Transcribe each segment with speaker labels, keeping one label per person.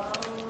Speaker 1: تنزيلا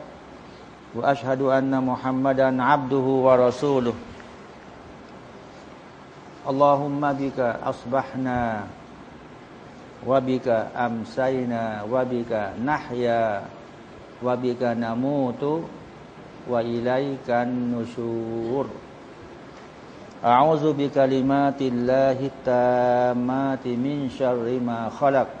Speaker 2: وأشهد أن محمدا عبده ورسوله. اللهم بك أصبحنا وبك أمسينا وبك نحيا وبك نموت وإليك النشور. أعوذ بكلمات الله التامات من شر ما خلق.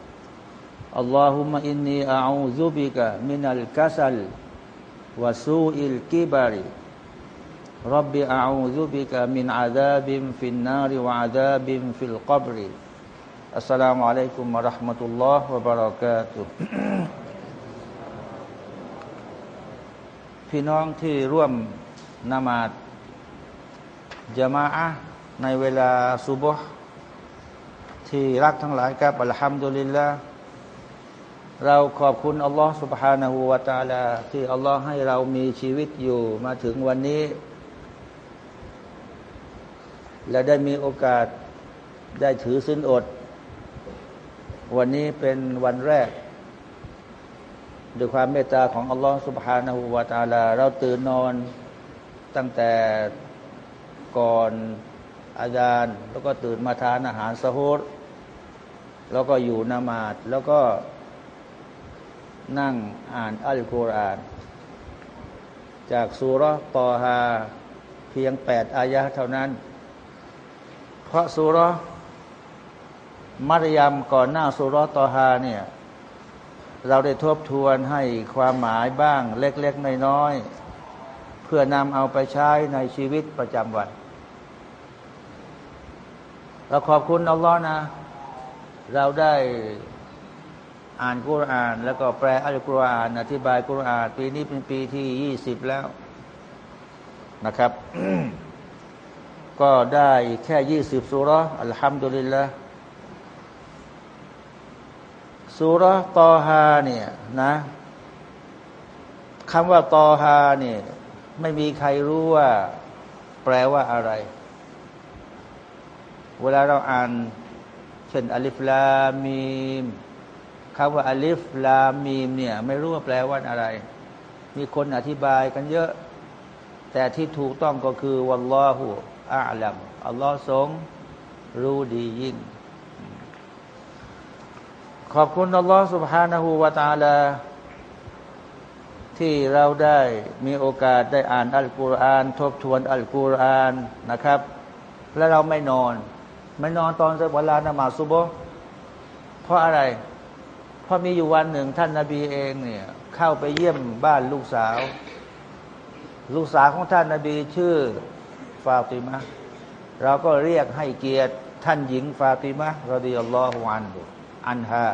Speaker 2: อัลลอฮุมะอินนีอาอูซุบิกะมินัลกัสัลวะซูอิลกิบาริรับบิอาอูซุบิกะมินอาดาบิมฟินนาริวะอาดาบิมฟิลกับริอัสสลามุอะลัยกุมมะราะห์มะตุลลอฮ์วะบะเราะกาตุพี่น้องที่ร่วมนมาดจามะในเวลาซุบฮ์ที่รักทั้งหลายครับอัลฮัมดุลิลลาห์ เราขอบคุณอัลลอฮ์ سبحانه และ تعالى ที่อัลลอฮ์ให้เรามีชีวิตอยู่มาถึงวันนี้ และได้มีโอกาสได้ถือสินอด วันนี้เป็นวันแรก ด้วยความเมตตาของอัลลอฮ์ سبحانه และ تعالى เราตื่นนอนตั้งแต่ก่อนอาจารย์ แล้วก็ตื่นมาทานอาหารสะโฮดแล้วก็อยู่นามาดแล้วก็ นั่งอ่านอัลกุรอาน จากสุรตอฮาเพียงแปดอายะเท่านั้น เพราะสุรมัรยมก่อนหน้าสุรตอฮาเนี่ยเราได้ทบทวนให้ความหมายบ้างเล็กๆน้อยๆเพื่อนำเอาไปใช้ในชีวิตประจำวัน เราขอบคุณอัลลอฮ์นะ เราได้ อ่านกุรอาน แล้วก็แปลอัลกุรอาน อธิบายกุรอาน ปีนี้เป็นปีที่ยี่สิบแล้วนะครับ ก็ได้แค่ยี่สิบสุรอัลฮัมดุลิลละสุรตอฮาเนี่ยนะคำว่าตอฮาเนี่ยไม่มีใครรู้ว่า แปลว่าอะไร เวลาเราอ่านเช่นอัลิฟลามีม คำว่าอัลิฟลามีมเนี่ยไม่รู้ว่าแปลว่าอะไร มีคนอธิบายกันเยอะ แต่ที่ถูกต้องก็คือวัลลอฮุอาลัมอัลลอฮ์ทรงรู้ดียิ่ง ขอบคุณอัลลอฮ์ سبحانه และ تعالى ที่เราได้มีโอกาสได้อ่านอัลกุรอานทบทวนอัลกุรอานนะครับ และเราไม่นอน ไม่นอนตอนเวลานมาซุโบเพราะอะไร พราะมีอยู่วันหนึ่งท่านนาบีเองเนี่ย เข้าไปเยี่ยมบ้านลูกสาว ลูกสาวของท่านนาบีชื่อฟาติมะเราก็เรียกให้เกียรติท่านหญิงฟาติมะรดิยัลลอฮุอันอันฮา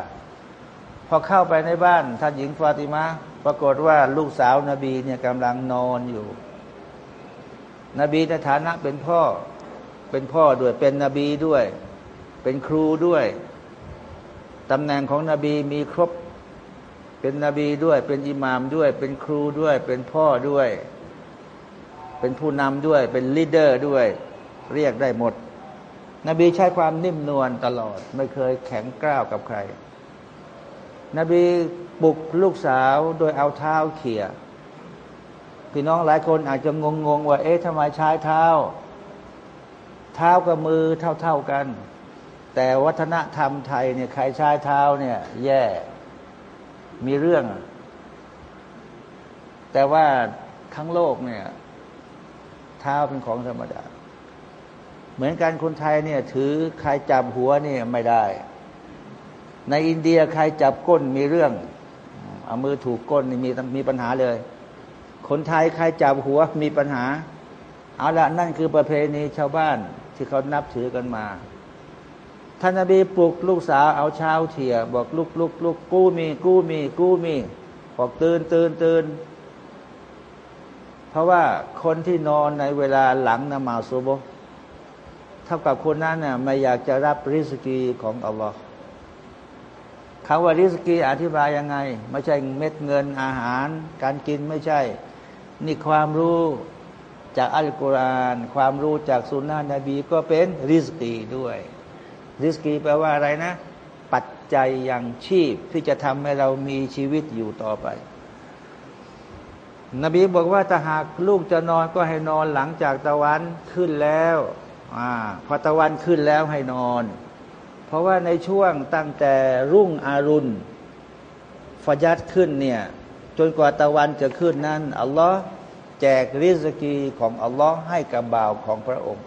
Speaker 2: พอเข้าไปในบ้าน ท่านหญิงฟาติมะปรากฏว่าลูกสาวนาบีเนี่ยกำลังนอนอยู่ นบีในฐานะเป็นพ่อ เป็นพ่อด้วยเป็นนบีด้วย เป็นครูด้วย ตำแหน่งของนบีมีครบ เป็นนบีด้วย เป็นอิหมามด้วย เป็นครูด้วย เป็นพ่อด้วย เป็นผู้นำด้วย เป็น leader ด้วย เรียกได้หมด นบีใช้ความนิ่มนวลตลอด ไม่เคยแข็งกร้าวกับใคร นบีปลุกลูกสาวโดยเอาเท้าเขี่ยพี่น้องหลายคนอาจจะงงว่า เอ๊ะทำไมใช้เท้า เท้ากับมือเท่าๆกัน แต่วัฒนธรรมไทยเนี่ยใครใช้เท้าเนี่ยแย่ มีเรื่อง แต่ว่าทั้งโลกเนี่ย เท้าเป็นของธรรมดา เหมือนกันคนไทยเนี่ย ถือใครจับหัวเนี่ยไม่ได้ ในอินเดียใครจับก้นมีเรื่อง เอามือถูกก้นมีมีปัญหาเลย คนไทยใครจับหัวมีปัญหา เอาละนั่นคือประเพณีชาวบ้านที่เขานับถือกันมา ท่านนบีปลุกลูกสาวเอาเช้าเถี่ยบอกลุกลุกลุกกู้มี กู้มี กู้มี บอกตื่นตื่นตื่นเพราะว่าคนที่นอนในเวลาหลังนมาซุบเท่ากับคนนั้นน่ะไม่อยากจะรับริสกีของอัลลอฮ์คำว่าริสกีอธิบายยังไง ไม่ใช่เม็ดเงินอาหาร การกินไม่ใช่ นี่ความรู้จากอัลกุรอาน ความรู้จากสุนนะนบีก็เป็นริสกีด้วย ริสกีแปลว่าอะไรนะ ปัจจัยอย่างชีพที่จะทำให้เรามีชีวิตอยู่ต่อไป นบีบอกว่าถ้าหากลูกจะนอนก็ให้นอนหลังจากตะวันขึ้นแล้วอพอตะวันขึ้นแล้วให้นอน เพราะว่าในช่วงตั้งแต่รุ่งอรุณฟยัดขึ้นเนี่ยจนกว่าตะวันจะขึ้นนั้นอัลลอฮ์แจกริสกีของอัลลอฮ์ให้กับบ่าวของพระองค์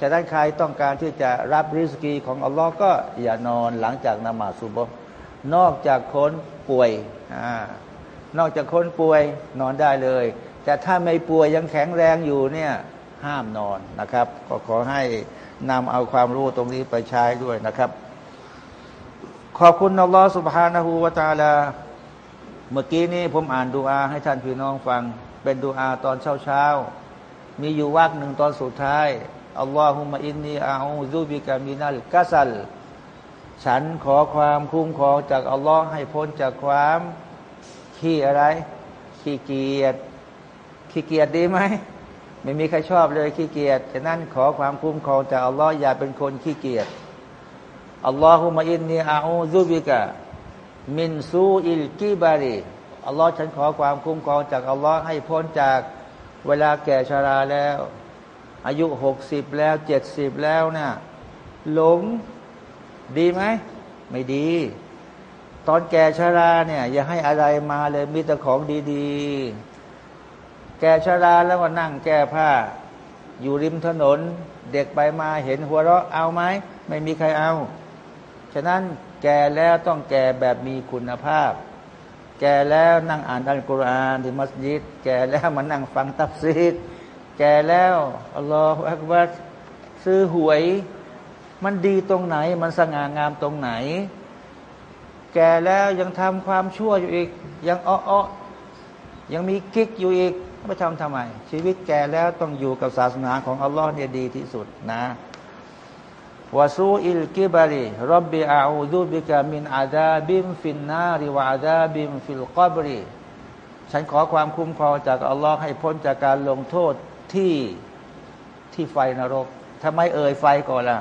Speaker 2: จะได้ใครต้องการที่จะรับริสกีของอัลลอฮ์ก็อย่านอนหลังจากนมาสุบนอกจากคนป่วยอนอกจากคนป่วยนอนได้เลย แต่ถ้าไม่ป่วยยังแข็งแรงอยู่เนี่ยห้ามนอนนะครับ ก็ขอให้นำเอาความรู้ตรงนี้ไปใช้ด้วยนะครับ ขอบคุณอัลลอฮฺสุบฮานะฮูวาตาลา เมื่อกี้นี้ผมอ่านดูอาให้ท่านพี่น้องฟัง เป็นดูอาตอนเช้าเช้ามีอยู่วักหนึ่งตอนสุดท้าย อัลลอฮุมะอินนีอาอูซูบิกามินัลกัสัลฉันขอความคุ้มครองจากอัลลอฮ์ให้พ้นจากความขี้อะไร ขี้เกียจขี้เกียจดีไหมไม่มีใครชอบเลยขี้เกียจฉะนั้นขอความคุ้มครองจากอัลลอฮ์อย่าเป็นคนขี้เกียจอัลลอฮุมะอินนีอาอูซุบิกะมินซูอิลกิบารีอัลลอฮ์ฉันขอความคุ้มครองจากอัลลอฮ์ให้พ้นจากเวลาแก่ชาราแล้ว อายุหกสิบแล้วเจ็ดสิบแล้วเนะี่ยหลงดีไหม ไม่ดี ตอนแก่ชาราเนี่ย อย่าให้อะไรมาเลยมีแต่ของดีๆ แก่ชราแล้วก็นั่งแก้ผ้า อยู่ริมถนน เด็กไปมาเห็นหัวเราะเอาไหม ไม่มีใครเอา ฉะนั้นแก่แล้วต้องแก่แบบมีคุณภาพ แก่แล้วนั่งอ่านอัลกุรอานที่มัสยิด แก่แล้วมานั่งฟังตับซีด แก่แล้วอัลลอฮฺอักบัรซื้อหวย มันดีตรงไหน มันสง่างามตรงไหน แก่แล้วยังทำความชั่วอยู่อีก ยังอ้อยังมีกิ๊กอยู่อีกไม่ทำทำไม ชีวิตแก่แล้วต้องอยู่กับศาสนาของอัลลอฮ์เนี่ยดีที่สุดนะ وسوء الكبر رب أعوذ بك من عذاب في النار وعذاب في القبر ฉันขอความคุ้มครองจากอัลลอฮ์ให้พ้นจากการลงโทษ ที่ที่ไฟนรกทำไมเอ่ยไฟก่อนล่ะ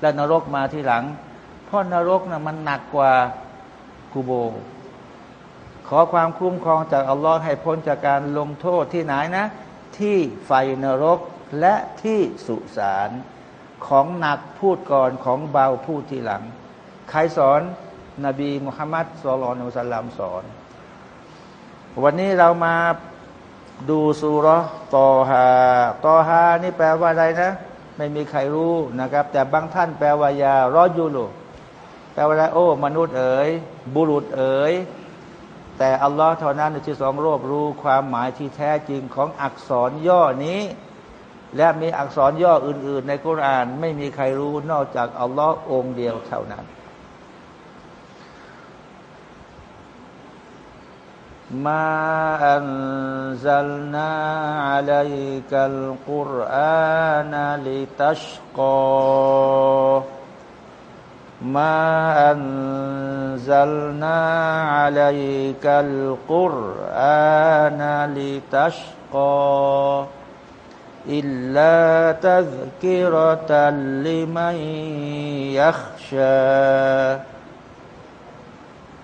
Speaker 2: แล้วนรกมาทีหลัง เพราะนรกนะ่ะมันหนักกว่ากูโบ ขอความคุ้มครองจากอัลลอฮ์ให้พ้นจากการลงโทษที่ไหนนะ ที่ไฟนรกและที่สุสานของหนักพูดก่อนของเบาพูดทีหลัง ใครสอนนบีมุฮัมมัดสุลลัลสลามสอน วันนี้เรามา ดูสุรตอฮาตอฮานี่แปลว่าอะไรนะ ไม่มีใครรู้นะครับ แต่บางท่านแปลว่ายารอยูลูแปลว่าอะไรโอ้ มนุษย์เอ๋ยบุรุษเอ๋ยแต่อัลลอฮ์เท่านั้นที่สองรวบรู้ความหมายที่แท้จริงของอักษรย่อนี้ และมีอักษรย่ออื่น ๆ ในกุราน ไม่มีใครรู้นอกจากอัลลอฮ์องเดียวเท่านั้น ما أنزلنا عليك القرآن لتشقى ما أنزلنا عليك القرآن لتشقى إلا تذكرة لمن يخشى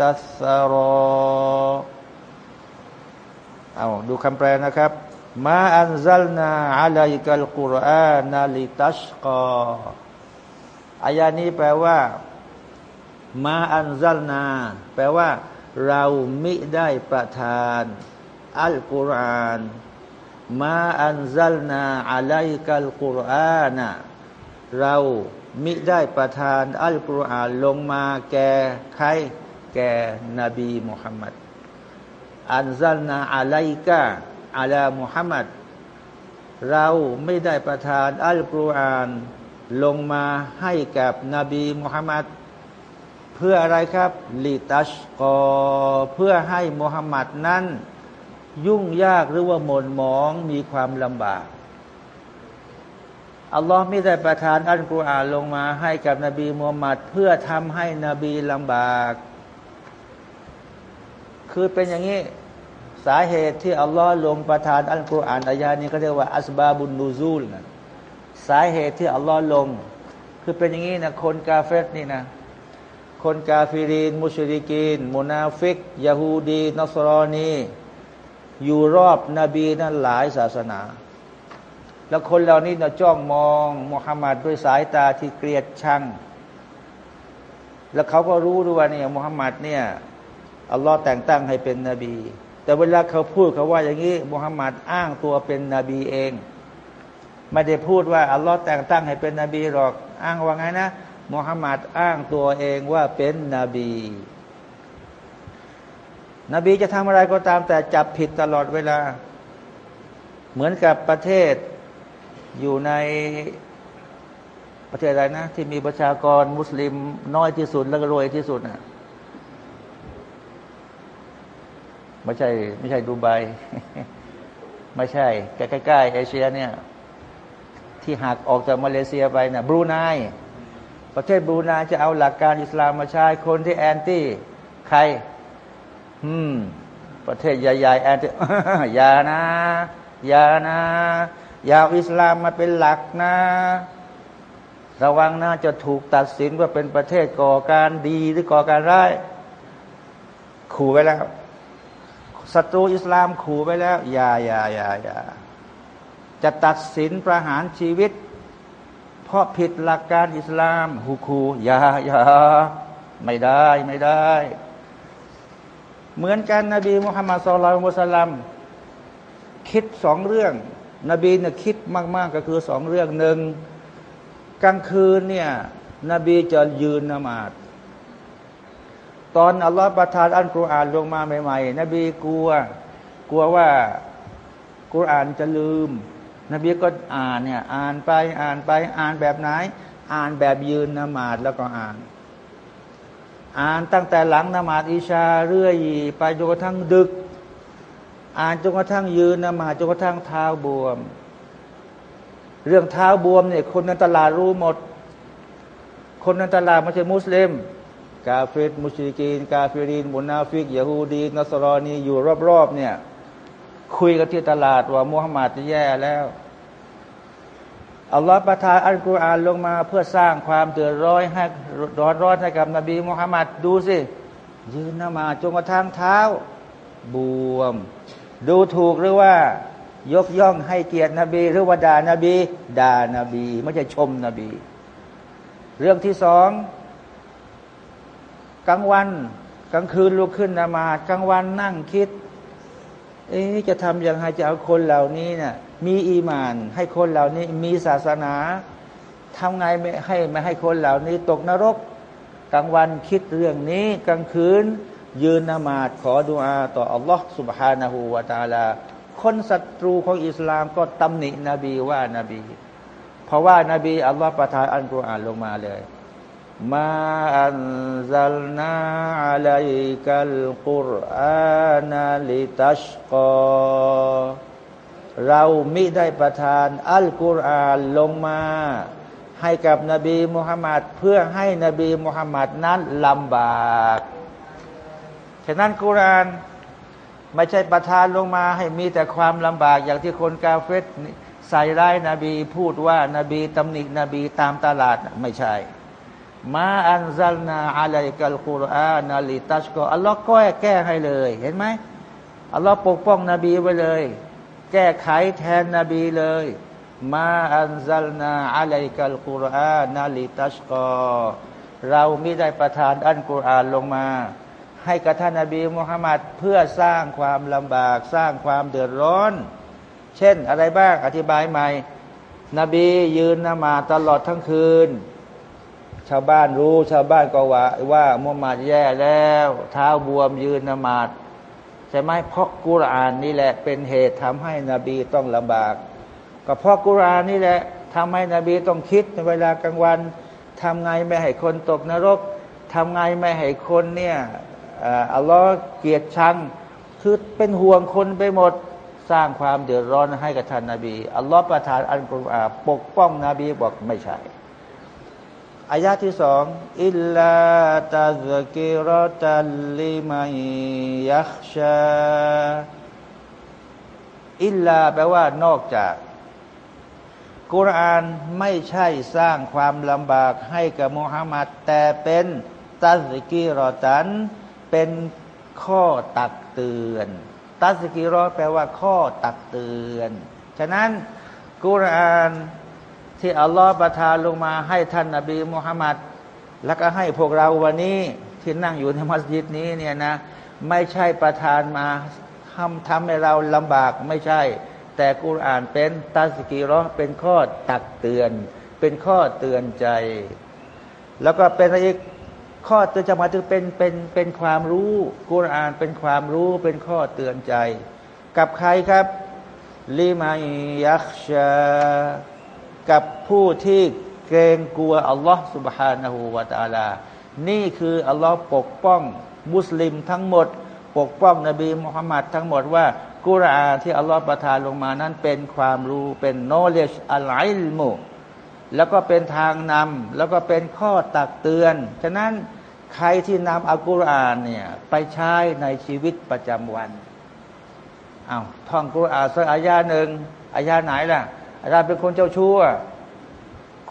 Speaker 2: ตัสซารอเอาดูคำแปลนะครับما أنزلنا عليك القرآن لتشقى อายานี้แปลว่า ما أنزلنا แปลว่า เรามิได้ประทาน อัลกุรอานما أنزلنا عليك القرآن เรามิได้ประทาน อัลกุรอานลงมาแก่ใคร แก่นบีมุฮัมมัดอันซัลนาอะไลกะอัลามุฮัมมัดเราไม่ได้ประทานอัลกุรอานลงมาให้กับนบีมุฮัมมัดเพื่ออะไรครับลิตัชกอเพื่อให้มุฮัมมัดนั้น ยุ่งยากหรือว่าหม่นหมองมีความลำบากอัลลอฮ์ไม่ได้ประทานอัลกุรอานลงมาให้กับนบีมุฮัมมัดเพื่อทำให้นบีลำบาก คือเป็นอย่างนี้สาเหตุที่อัลลอฮ์ลงประทานอัลกุรอานอายานี้ก็เรียกว่าأسباب النزول นะสาเหตุที่อัลลอฮ์ลง คือเป็นอย่างนี้นะคนกาเฟตนี่นะคนกาฟิริน มุชริกินมุนาฟิกยาฮูดีนอสรอนีอยู่รอบนบีนั้นหลายศาสนา แล้วคนเหล่านี้นะจ้องมองมุฮัมมัดด้วยสายตาที่เกลียดชังแล้วเขาก็รู้ด้วยว่าเนี่ยมุฮัมมัดเนี่ย อัลลอฮ์แต่งตั้งให้เป็นนบี แต่เวลาเขาพูดเขาว่าอย่างนี้มุฮัมมัดอ้างตัวเป็นนบีเอง ไม่ได้พูดว่าอัลลอฮ์แต่งตั้งให้เป็นนบีหรอก อ้างว่าไงนะมุฮัมมัดอ้างตัวเองว่าเป็นนบี นบีจะทำอะไรก็ตาม แต่จับผิดตลอดเวลา เหมือนกับประเทศอยู่ในประเทศอะไรนะ ที่มีประชากรมุสลิมน้อยที่สุด แล้วก็รวยที่สุดนะ ไม่ใช่ ไม่ใช่ดูไบไม่ใช่ใกล้ๆเอเชียเนี่ย ที่หักออกจากมาเลเซียไปนะบรูไนประเทศบรูไนจะเอาหลักการอิสลามมาใช้คนที่แอนตี้ใคร อืม ประเทศใหญ่ๆแอนตี้อย่านะ อย่านะอย่าอิสลามมาเป็นหลักนะ ระวังนะจะถูกตัดสินว่าเป็นประเทศก่อการดีหรือก่อการร้ายขู่ไว้แล้ว ศัตรูอิสลามขู่ไปแล้ว อย่าอย่าอย่าอย่าจะตัดสินประหารชีวิต เพราะผิดหลักการอิสลามฮูคูอย่าอย่าไม่ได้ไม่ได้ เหมือนกันนบีมุฮัมมัดสุลลัลมุสลัมคิดสองเรื่อง นบีเนี่ยคิดมาก ๆ ก็คือสองเรื่องหนึ่งกลางคืนเนี่ยนบีจะยืนนมาด ตอนอัลลอฮฺประทานอัลกุรอานลงมาใหม่ๆ นบีกลัว กลัวว่ากุรอานจะลืม นบีก็อ่านเนี่ยอ่านไปอ่านไปอ่านแบบไหน อ่านแบบยืนนมาดแล้วก็อ่าน อ่านตั้งแต่หลังนมาซอิชาเรื่อยไปจนกระทั่งดึก อ่านจนกระทั่งยืนนมาซจนกระทั่งเท้าบวม เรื่องเท้าบวมเนี่ยคนในตลาดรู้หมด คนในตลาดไม่ใช่มุสลิม กาเฟร مشركين كافرين منافق يهودي نصراني อยู่รอบๆเนี่ย คุยกันที่ตลาดว่ามุฮัมมัดจะแย่แล้วอัลลอฮฺประทานอัลกุรอานลงมาเพื่อสร้างความเดือดร้อนให้ร้อนร้อนให้กับนบีมุฮัมมัดดูสิ ยืนนมาจงกระทั่งเท้า บวม ดูถูกหรือว่า ยกย่องให้เกียรตินบี หรือว่าด่านบีด่านบี ไม่ใช่ชมนบี เรื่องที่สอง กลางวันกลางคืนลุกขึ้นนมากลางวันนั่งคิด เอ๊จะทำอย่างไรจะเอาคนเหล่านี้เนะ่ยมีอีมาน ให้คนเหล่านี้มีศาสนาทำไงไม่ให้ไม่ให้คนเหล่านี้ตกนรกกลางวันคิดเรื่องนี้กลางคืน ยืนนมาดขอดุอาต่ออัลลอฮ์ سبحانه และ تعالى คนศัตรูของอิสลามก็ตำหนินบีว่านาบี เพราะว่านาบีอัลลอฮ์ประทานอันกุรอานลงมาเลย มาอันซัลนาอะลัยกัลกุรอานาลิตัชกอเรามิได้ประทาน อัลกุรอานลงมา ให้กับนบีมุฮัมมัดเพื่อให้นบีมุฮัมมัดนั้นลำบากฉะนั้นกุรอานไม่ใช่ประทานลงมา ให้มีแต่ความลำบากอย่างที่คนกาเฟตใส่ร้ายนาบีพูดว่านาบีตำหนินบีตามตลาดไม่ใช่ มาอันซัลนาอะลัยกัลกุรอานาลิตัชก็อัลลอฮ์ก็แก้ให้เลย เห็นไหมอัลลอฮ์ปกป้องนบีไว้เลย แก้ไขแทนนบีเลย มาอันซัลนาอะลัยกัลกุรอานาลิตัชกอเราไม่ได้ประทานอันกุรอานลงมา ให้กับท่านนบีมุฮัมมัดเพื่อสร้างความลำบากสร้างความเดือดร้อน เช่นอะไรบ้างอธิบายใหม่ นบียืนนมาตลอดทั้งคืน ชาวบ้านรู้ ชาวบ้านก็ว่า ว่ามุฮัมมัดแย่แล้ว เท้าบวมยืนนมาดใช่ไหมเพราะกุรานนี่แหละ เป็นเหตุทำให้นบีต้องลำบาก ก็เพราะกุรานนี่แหละทำให้นบีต้องคิดในเวลากลางวันทำไงไม่ให้คนตกนรกทำไงไม่ให้คนเนี่ยอัลลอฮ์เกียรติชัง คือเป็นห่วงคนไปหมดสร้างความเดือดร้อนให้กับท่านนาบี อัลลอฮ์ประทานอัลกุรอานปกป้องนบีบอกไม่ใช่ อายาที่สองإلا تذكرة لمن يخشى إلا แปลว่านอกจาก กุรอานไม่ใช่สร้างความลำบากให้กับมุฮัมมัดแต่เป็นتذكرة เป็นข้อตักเตือน تذكرة แปลว่าข้อตักเตือน ฉะนั้นกุรอาน ที่อัลลอฮฺประทานลงมาให้ท่านนาบีมุฮัมมัดแล้วก็ให้พวกเราวันนี้ที่นั่งอยู่ในมัสยิดนี้เนี่ยนะ ไม่ใช่ประทานมาทำทำให้เราลำบากไม่ใช่ แต่กุรอานเป็นตัสกีรอเป็นข้อตักเตือน เป็นข้อเตือนใจ แล้วก็เป็นอีกข้อเตือนจะมาถึงเป็นเป็นเป็นความรู้กุรอานเป็นความรู้เป็นข้อเตือนใจ กับใครครับลิมายักชา กับผู้ที่เกรงกลัวอัลลอฮ์ سبحانه และ تعالى นี่คืออัลลอฮ์ปกป้องมุสลิมทั้งหมด ปกป้องนบีมุฮัมมัดทั้งหมดว่ากุรอานที่อัลลอฮ์ประทานลงมานั้นเป็นความรู้เป็น knowledge อัลไลมุแล้วก็เป็นทางนำแล้วก็เป็นข้อตักเตือน ฉะนั้นใครที่นำอัลกุรอานเนี่ยไปใช้ในชีวิตประจำวันอา้าวท่องกุรอานสักอายาหนึ่งอายาไหนล่ะ อาจารย์เป็นคนเจ้าชู้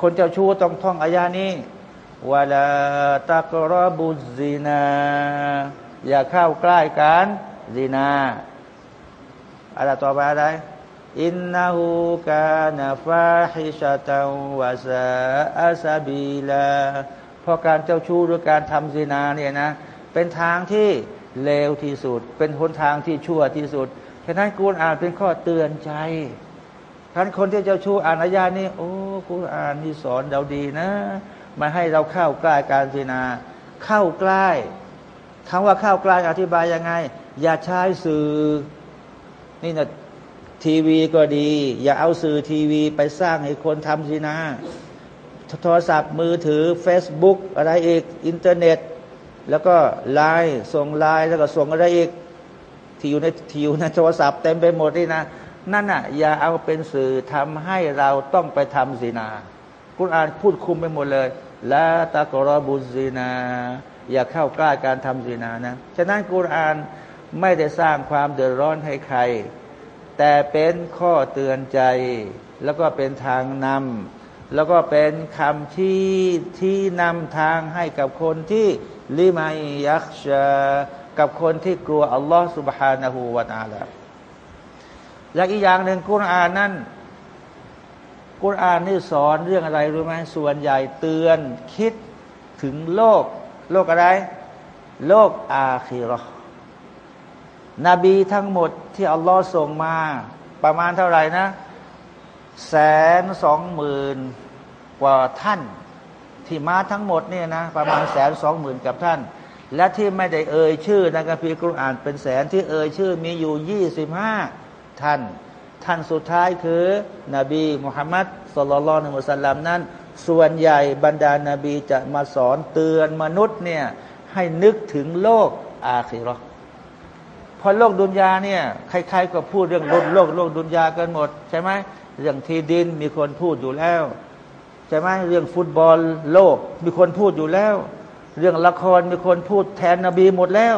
Speaker 2: คนเจ้าชู้ต้องท่องอายานี้วลาตะกรบุซีนา อย่าเข้าใกล้กันซีนาอะไรต่อไปอะไรอินนาหูกานาฟาฮิชาตาวาซาอาซาบีลาเพราะการเจ้าชู้หรือการทำซีนาเนี่ยนะ เป็นทางที่เลวที่สุด เป็นหนทางที่ชั่วที่สุดฉะนั้นกูอ่านเป็นข้อเตือนใจ ท่านคนที่เจ้าชู้อ่านอายานี้โอ้กุรอานนี่สอนเราดีนะ มาให้เราเข้าใกล้การศินา เข้าใกล้คำว่าเข้าใกล้อธิบายยังไง อย่าใช้สื่อ นี่นะทีวีก็ดี อย่าเอาสื่อทีวีไปสร้างให้คนทำศินาโทรศัพท์มือถือ Facebook อะไรอีก อินเทอร์เน็ต แล้วก็ไลน์ส่งไลน์แล้วก็ส่งอะไรอีกที่อยู่ในที่อยู่ในโทรศัพท์เต็มไปหมดนี่นะ นั่นอ่ะอย่าเอาเป็นสื่อทำให้เราต้องไปทำศีนา กุณอ่านพูดคุมไปหมดเลยละตะกรบุศีนา อย่าเข้าใกล้การทำศีนานะ ฉะนั้นกุรอานไม่ได้สร้างความเดือดร้อนให้ใคร แต่เป็นข้อเตือนใจ แล้วก็เป็นทางนำแล้วก็เป็นคำที่ที่นำทางให้กับคนที่ลิมายักชากับคนที่กลัวอัลลอฮ์ سبحانه และ تعالى และอีกอย่างหนึ่งกุรอานนั้นกุรอานนี่สอนเรื่องอะไรรู้ไหมส่วนใหญ่เตือนคิดถึงโลก โลกอะไร โลกอาคีรอนบีทั้งหมดที่อัลลอฮ์ส่งมา ประมาณเท่าไหร่นะแสนสองหมื่นกว่าท่านที่มาทั้งหมดเนี่ยนะประมาณแสนสองหมื่นกับท่าน และที่ไม่ได้เอ่ยชื่อในกัมภีร์กุรอานเป็นแสนที่เอ่ยชื่อมีอยู่ยี่สิบห้า ท่าน ท่านสุดท้ายคือนบีมุฮัมมัดสุลลัลนุมุสลัมนั้น ส่วนใหญ่บรรดานาบีจะมาสอนเตือนมนุษย์เนี่ยให้นึกถึงโลกอาคิรอพอโลกดุนยาเนี่ยใครๆก็พูดเรื่องโลกโลกโลกดุนยากันหมด ใช่ไหมเรื่องที่ดินมีคนพูดอยู่แล้ว ใช่ไหมเรื่องฟุตบอลโลกมีคนพูดอยู่แล้ว เรื่องละครมีคนพูดแทนนบีหมดแล้ว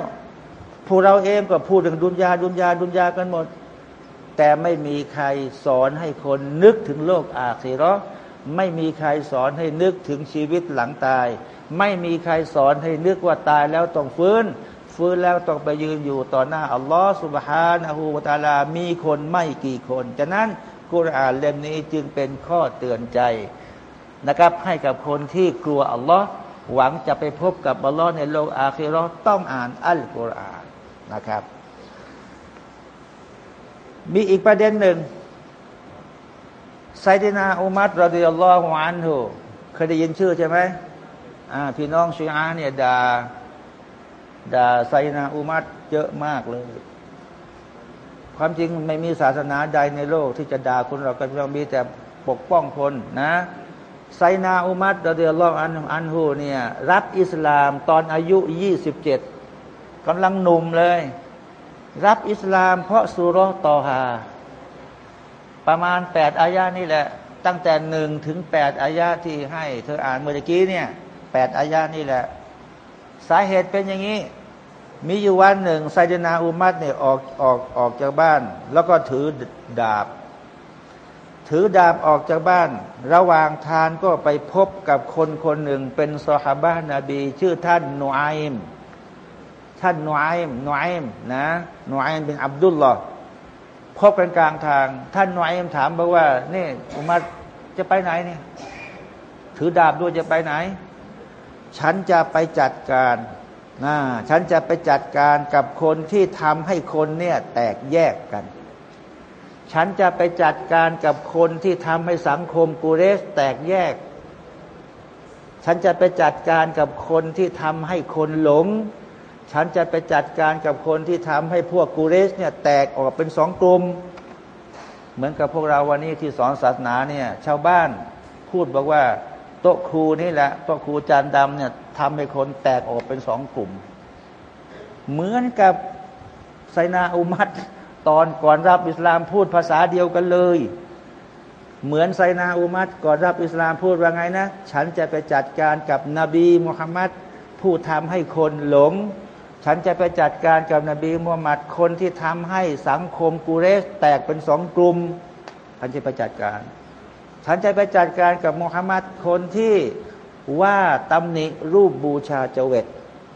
Speaker 2: พวกเราเองก็พูดเรื่องดุนยาดุนยาดุนยากันหมด แต่ไม่มีใครสอนให้คนนึกถึงโลกอาคีรอไม่มีใครสอนให้นึกถึงชีวิตหลังตาย ไม่มีใครสอนให้นึกว่าตายแล้วต้องฟื้น ฟื้นแล้วต้องไปยืนอยู่ต่อหน้าอัลลอฮ์สุบฮานะฮูวาตาลา มีคนไม่กี่คนฉะนั้นกุรอานเล่มนี้จึงเป็นข้อเตือนใจนะครับให้กับคนที่กลัวอัลลอฮ์หวังจะไปพบกับอัลลอฮ์ในโลกอาคีรอต้องอ่านอัลกุรอานนะครับ มีอีกประเด็นหนึ่งไซดินาอุมัดรดิยัลลอฮุอันฮูเคยได้ยินชื่อใช่ไหมพี่น้องชีอาเนี่ยด่าด่าไซนาอุมัดเยอะมากเลย ความจริงไม่มีศาสนาใดในโลก ที่จะด่าคนเราก็ต้องมีแต่ปกป้องคนนะไซนาอุมัดเราดียลออันอันฮูเนี่ยรับอิสลามตอนอายุยี่สิบเจ็ดกำลังหนุ่มเลย รับอิสลาม เพราะสุรตอฮาประมาณแปดอายานี่แหละ ตั้งแต่หนึ่งถึงแปดอายาที่ให้เธออ่านเมื่อกี้เนี่ยแปดอายานี่แหละ สาเหตุเป็นอย่างนี้ มีอยู่วันหนึ่งไซเดนาอุมัดเนี่ยออกออกออกจากบ้าน แล้วก็ถือดาบ ถือดาบออกจากบ้าน ระหว่างทานก็ไปพบกับคนคนหนึ่งเป็นสฮาบานบี ชื่อท่านนูไอม ท่านนูไอมนูไอมนะนูไอมเป็นอับดุลลอฮ์พบกันกลางทาง ท่านนูไอมถามบอกว่านี่อุมัดจะไปไหนเนี่ย ถือดาบด้วยจะไปไหน ฉันจะไปจัดการนะฉันจะไปจัดการกับคนที่ทำให้คนเนี่ยแตกแยกกัน ฉันจะไปจัดการกับคนที่ทำให้สังคมกูเรสแตกแยก ฉันจะไปจัดการกับคนที่ทำให้คนหลง ฉันจะไปจัดการกับคนที่ทำให้พวกกูเรสเนี่ยแตกออกเป็นสองกลุ่ม เหมือนกับพวกเราวันนี้ที่สอนศาสนาเนี่ยชาวบ้านพูดบอกว่า โต๊ะครูนี่แหละโต๊ะครูจานดำเนี่ยทำให้คนแตกออกเป็นสองกลุ่ม เหมือนกับไซนาอุมัดตอนก่อนรับอิสลามพูดภาษาเดียวกันเลย เหมือนไซนาอุมัดก่อนรับอิสลามพูดว่าไงนะ ฉันจะไปจัดการกับนบีมุฮัมมัดผู้ทำให้คนหลง ฉันจะไปจัดการกับนบีมุฮัมมัดคนที่ทำให้สังคมกูเรสแตกเป็นสองกลุ่มฉันจะไปจัดการ ฉันจะไปจัดการกับมุฮัมมัดคนที่ว่าตำหนิรูปบูชาเจเวต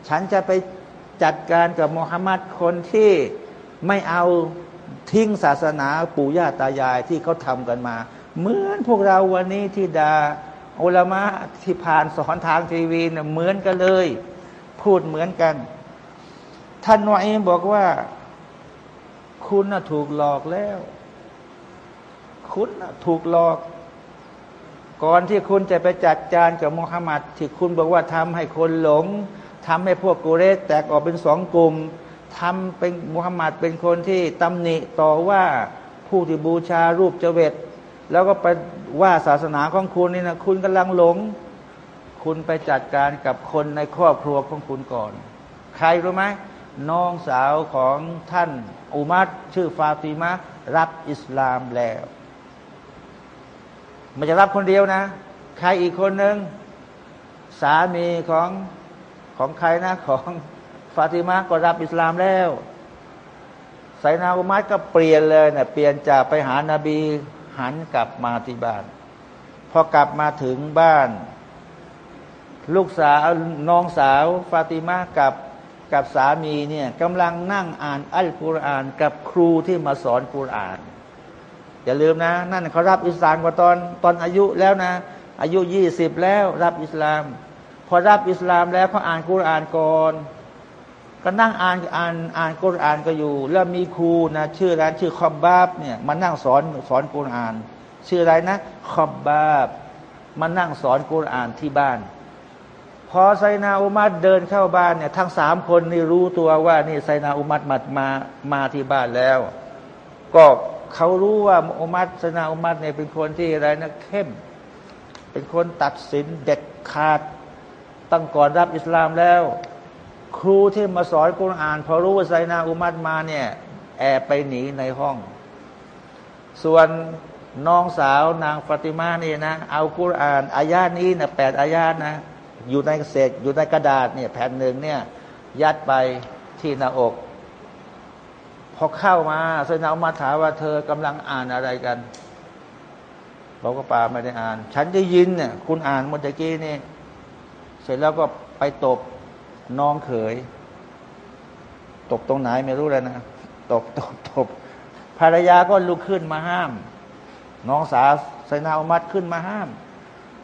Speaker 2: ฉันจะไปจัดการกับมุฮัมมัดคนที่ไม่เอาทิ้งศาสนาปู่ย่าตายายที่เขาทำกันมา เหมือนพวกเราวันนี้ที่ดาอุลามะที่ผ่านสอนทางทีวีเนี่ยเหมือนกันเลย พูดเหมือนกัน ท่านวเองบอกว่า คุณน่ะถูกหลอกแล้ว คุณน่ะถูกหลอก ก่อนที่คุณจะไปจัดจานกับมุฮัมมัดที่คุณบอกว่าทำให้คนหลงทำให้พวกกุเรสแตกออกเป็นสองกลุ่มทำเป็นมุฮัมมัดเป็นคนที่ตำหนิต่อว่าผู้ที่บูชารูปเจเวตแล้วก็ไปว่าศาสนาของคุณนี่นะคุณกำลังหลง คุณไปจัดการกับคนในครอบครัวของคุณก่อน ใครรู้ไหม น้องสาวของท่านอุมัตชื่อฟาติมะรับอิสลามแล้ว มันจะรับคนเดียวนะ ใครอีกคนหนึ่งสามีของของใครนะของฟาติมะก็รับอิสลามแล้วไซนาอุมัตก็เปลี่ยนเลยเนะ่ยเปลี่ยนจากไปหานาบีหันกลับมาที่บ้าน พอกลับมาถึงบ้าน ลูกสาวน้องสาวฟาติมากับ กับสามีเนี่ยกำลังนั่งอ่านอัลกุรอาน กับครูที่มาสอนกุรอาน อย่าลืมนะ นั่นเขารับอิสลามกว่าตอนตอนอายุแล้วนะ อายุยี่สิบแล้วรับอิสลาม พอรับอิสลามแล้วเขาอ่านกุรอานก่อนก็นั่งอ่านอ่านอ่านกุรอานก็อยู่ แล้วมีครูนะชื่อร้านชื่อคอบบาบเนี่ยมานั่งสอนสอนกุรอาน ชื่ออะไรนะคอบบาบมานั่งสอนกุรอานที่บ้าน พอไซนาอุมัดเดินเข้าบ้านเนี่ยทั้งสามคนนี่รู้ตัวว่านี่ไซนาอุมัดมามามาที่บ้านแล้ว ก็เขารู้ว่าอุมัดไซนาอุมัดเนี่ยเป็นคนที่อะไรนะเข้ม เป็นคนตัดสินเด็ดขาดตั้งก่อนรับอิสลามแล้ว ครูที่มาสอนกุรอาน พอรู้ว่าไซนาอุมัดมาเนี่ยแอบไปหนีในห้อง ส่วนน้องสาวนางฟาติมานี่นะ เอากุรอาน อายานี้นะแปดอายานะ อยู่ในเศษอยู่ในกระดาษเนี่ยแผ่นหนึ่งเนี่ย ยัดไปที่หน้าอก พอเข้ามาไซนาอุมัดถามว่าเธอกำลังอ่านอะไรกันบอกว่าป่าไม่ได้อ่าน ฉันได้ยินเนี่ยคุณอ่านเมื่อกี้นี่ เสร็จแล้วก็ไปตบน้องเขย ตบตรงไหนไม่รู้แล้วนะตบตบตบภรรยาก็ลุกขึ้นมาห้าม น้องสาวไซนาอุมัดขึ้นมาห้าม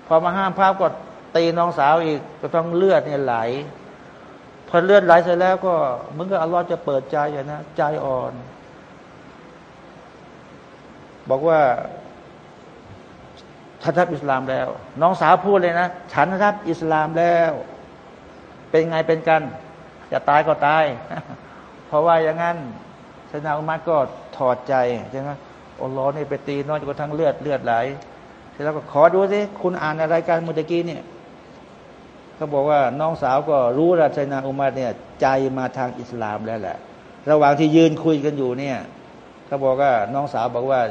Speaker 2: พอมาห้ามภาพก็ ตีน้องสาวอีกก็ต้องเลือดเนี่ยไหล พอเลือดไหลเสร็จแล้วก็มึงก็อัลลอฮ์จะเปิดใจอย่างนะใจอ่อน บอกว่าฉันรับอิสลามแล้ว น้องสาวพูดเลยนะ ฉันรับอิสลามแล้ว เป็นไงเป็นกัน จะตายก็ตาย เพราะว่าอย่างนั้นชนะอุมัดก็ถอดใจใช่ไหมอัลลอฮ์นี่ไปตีน้อยจนกระทั่งเลือดเลือดไหลแล้วก็ขอดูสิคุณอ่านอะไรกันมุตะกี้เนี่ย เขาบอกว่าน้องสาวก็รู้ราชนาอุมัดเนี่ยใจมาทางอิสลามแล้วแหละ ระหว่างที่ยืนคุยกันอยู่เนี่ยเขาบอกว่าน้องสาวบอกว่า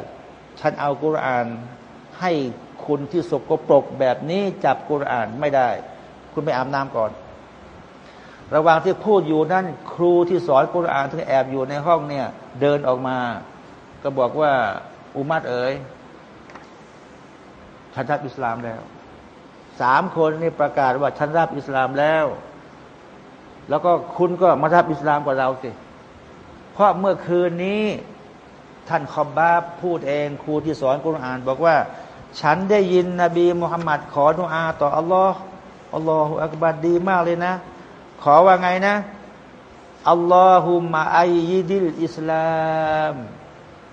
Speaker 2: ฉันเอากุรานให้คุณที่สกปรกแบบนี้จับกุรานไม่ได้ คุณไปอาบน้ำก่อน ระหว่างที่พูดอยู่นั่นครูที่สอนกุรานที่แอบอยู่ในห้องเนี่ยเดินออกมา ก็บอกว่าอุมัดเอ๋ยฉันรับอิสลามแล้ว สามคนนี่ประกาศว่าฉันรับอิสลามแล้ว แล้วก็คุณก็มารับอิสลามกับเราสิ เพราะเมื่อคืนนี้ ท่านคอบบาพูดเองครูที่สอนกุรอาน บอกว่า ฉันได้ยินนบีมุฮัมมัดขอดุอาต่ออัลลอฮ์อัลลอฮฺอักบัดดีมากเลยนะ ขอว่าไงนะอัลลอฮุมะอัยยิดิลอิสลาม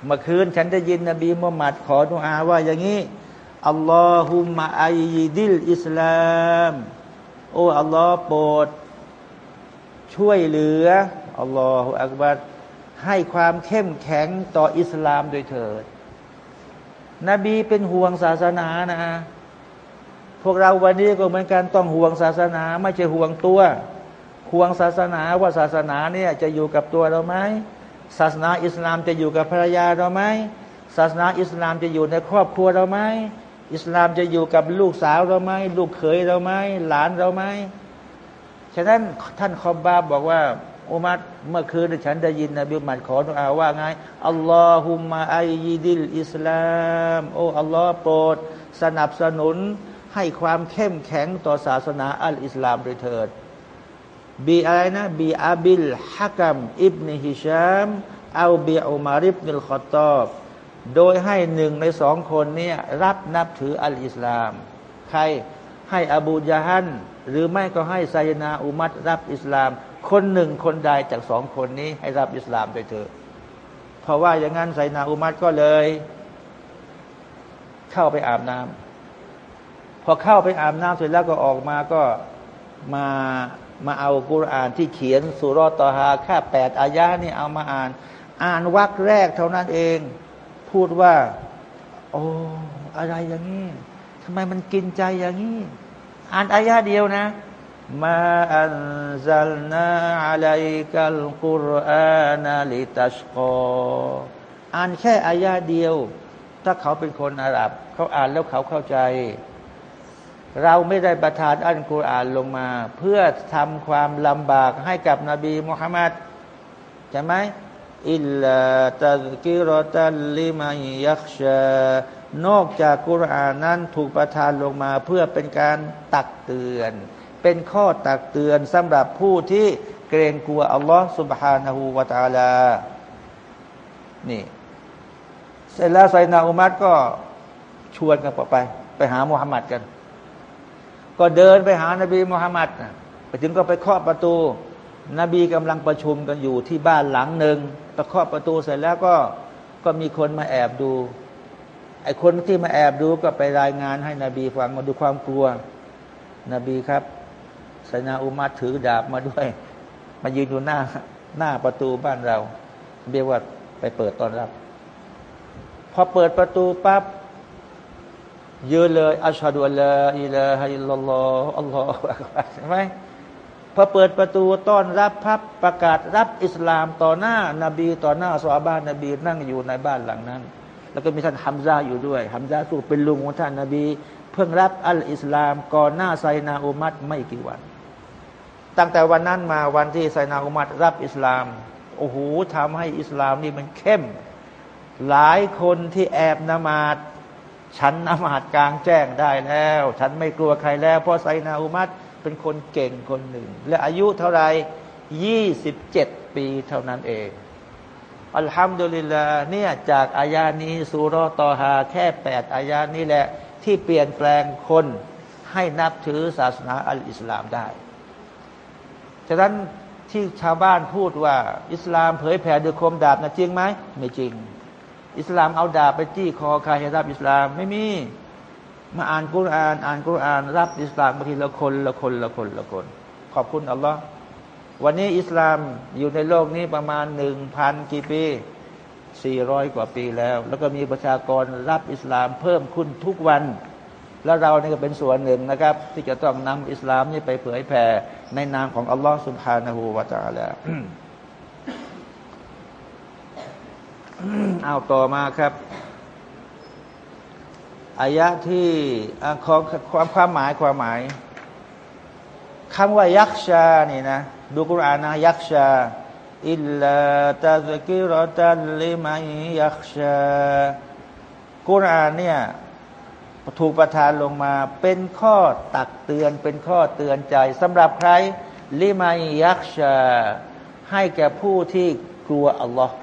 Speaker 2: เมื่อคืนฉันได้ยินนบีมุฮัมมัดขอดุอาว่าอย่างนี้ อัลลอฮุมะอัยดิลอิสลามโอ้อัลลอฮ์โปรดช่วยเหลืออัลลอฮฺอักบัดให้ความเข้มแข็งต่ออิสลามโดยเถิด นบีเป็นห่วงศาสนานะพวกเราวันนี้ก็เหมือนกันต้องห่วงศาสนา ไม่ใช่ห่วงตัว ห่วงศาสนาว่าศาสนาเนี่ยจะอยู่กับตัวเราไหมศาสนาอิสลามจะอยู่กับภรรยาเราไหมศาสนาอิสลามจะอยู่ในครอบครัวเราไหม อิสลามจะอยู่กับลูกสาวเราไหมลูกเขยเราไหมหลานเราไหมฉะนั้นท่านคอบบาบอกว่าอุมัดเมื่อคืนฉันได้ยินนบีมัดขออาว่าไงอัลลอฮุมะอัยยิดิลอิสลามโอ้อัลลอฮ์โปรด สนับสนุนให้ความเข้มแข็งต่อศาสนาอัลอิสลามโดยเถิดบีอะไรนะ بأبي الحكم بن هشام أو بعمر بن الخطاب โดยให้หนึ่งในสองคนนี้รับนับถืออัลอิสลาม ใครให้อบูยาฮัลหรือไม่ก็ให้ไซนาอุมัรรับอิสลาม คนหนึ่งคนใดจากสองคนนี้ให้รับอิสลามไปเถอะเพราะว่าอย่างนั้นไซนาอุมัรก็เลย เข้าไปอาบน้ำพอเข้าไปอาบน้ำเสร็จแล้วก็ออกมาก็มามาเอากุรอานที่เขียนสุรตอฮาแค่แปดอายะนี่เอามาอ่าน อ่านวรรคแรกเท่านั้นเอง พูดว่า โอ้อะไรอย่างนี้ทำไมมันกินใจอย่างนี้ อ่านอายะเดียวนะมาอันซัลนาอะลัยกัลกุรอานาลิตัชกออ่านแค่อายะเดียว ถ้าเขาเป็นคนอาหรับ เขาอ่านแล้วเขาเข้าใจ เราไม่ได้ประทานอัลกุรอานลงมา เพื่อทำความลำบากให้กับนบีมุฮัมมัดใช่ไหม อิลลาตัซกิรตัลลิมัยยักชานอกจากกุรอานนั้นถูกประทานลงมา เพื่อเป็นการตักเตือน เป็นข้อตักเตือนสำหรับผู้ที่เกรงกลัวอัลลอฮ์ سبحانه และ تعالى นี่ เสร็จแล้วไซนาอุมัดก็ชวนกันไป ไปหามุฮัมมัดกัน ก็เดินไปหานบีมุฮัมมัดไปถึงก็ไปเคาะประตู นบีกำลังประชุมกันอยู่ที่บ้านหลังหนึ่งไปเคาะประตูเสร็จแล้วก็ก็มีคนมาแอบดูไอ้คนที่มาแอบดูก็ไปรายงานให้นบีฟังมาดูความกลัว นบีครับสนาอุมัดถือดาบมาด้วย มายืนอยู่หน้าหน้าประตูบ้านเราเรียกว่าไปเปิดตอนรับ พอเปิดประตูปั๊บยืนเลยอัชฮะดุอัลลอฮฺอิลาฮิลลอฮอัลลอฮฺใช่ไหม พอเปิดประตูต้อนรับพับประกาศรับอิสลามต่อหน้านาบีต่อหน้าสวาบานนบีนั่งอยู่ในบ้านหลังนั้น แล้วก็มีท่านฮัมซาอยู่ด้วยฮัมซาสูเป็นลุงของท่านนาบี เพิ่งรับอัลอิสลามก่อนหน้าไซนาอุมัดไม่กี่วัน ตั้งแต่วันนั้นมาวันที่ไซนาอุมัดรับอิสลามโอ้โหทำให้อิสลามนี่มันเข้ม หลายคนที่แอบนมาดฉันนมาดกลางแจ้งได้แล้ว ฉันไม่กลัวใครแล้วเพราะไซนาอุมัด เป็นคนเก่งคนหนึ่ง และอายุเท่าไรยี่สิบเจ็ดปีเท่านั้นเอง อัลฮัมดุลิลลาเนี่ยจากอายานี้สุรตอฮาแค่แปดอายานี้แหละ ที่เปลี่ยนแปลงคนให้นับถือศาสนาอัลอิสลามได้ฉะนั้นที่ชาวบ้านพูดว่า อิสลามเผยแผ่ด้วยคมดาบนะจริงไหมไม่จริง อิสลามเอาดาบไปจี้คอใครให้รับอิสลามไม่มี มาอ่านกุรอาน อ่านกุรอาน รับอิสลามบางทีละคนละคนละคนละคน ขอบคุณอัลลอฮ์วันนี้อิสลามอยู่ในโลกนี้ประมาณหนึ่งพันกี่ปีสี่ร้อยกว่าปีแล้ว แล้วก็มีประชากรรับอิสลามเพิ่มขึ้นทุกวัน แล้วเราเนี่ก็เป็นส่วนหนึ่งนะครับ ที่จะต้องนำอิสลามนี่ไปเผยแผ่ในนามของอัลลอฮฺสุบฮานาหูวาจาแล้วเอาต่อมาครับ อายะที่ของความความหมายความหมายคำว่ายักษ์ชานี่นะดูกุรอานะยักษ์ชาอิลลาตาซกิรตัลลิมัยยักษ์ชากุรอานเนี่ยถูกประทานลงมาเป็นข้อตักเตือนเป็นข้อเตือนใจสำหรับใครลิมัยยักษ์ชาให้แก่ผู้ที่กลัวอัลลอฮ์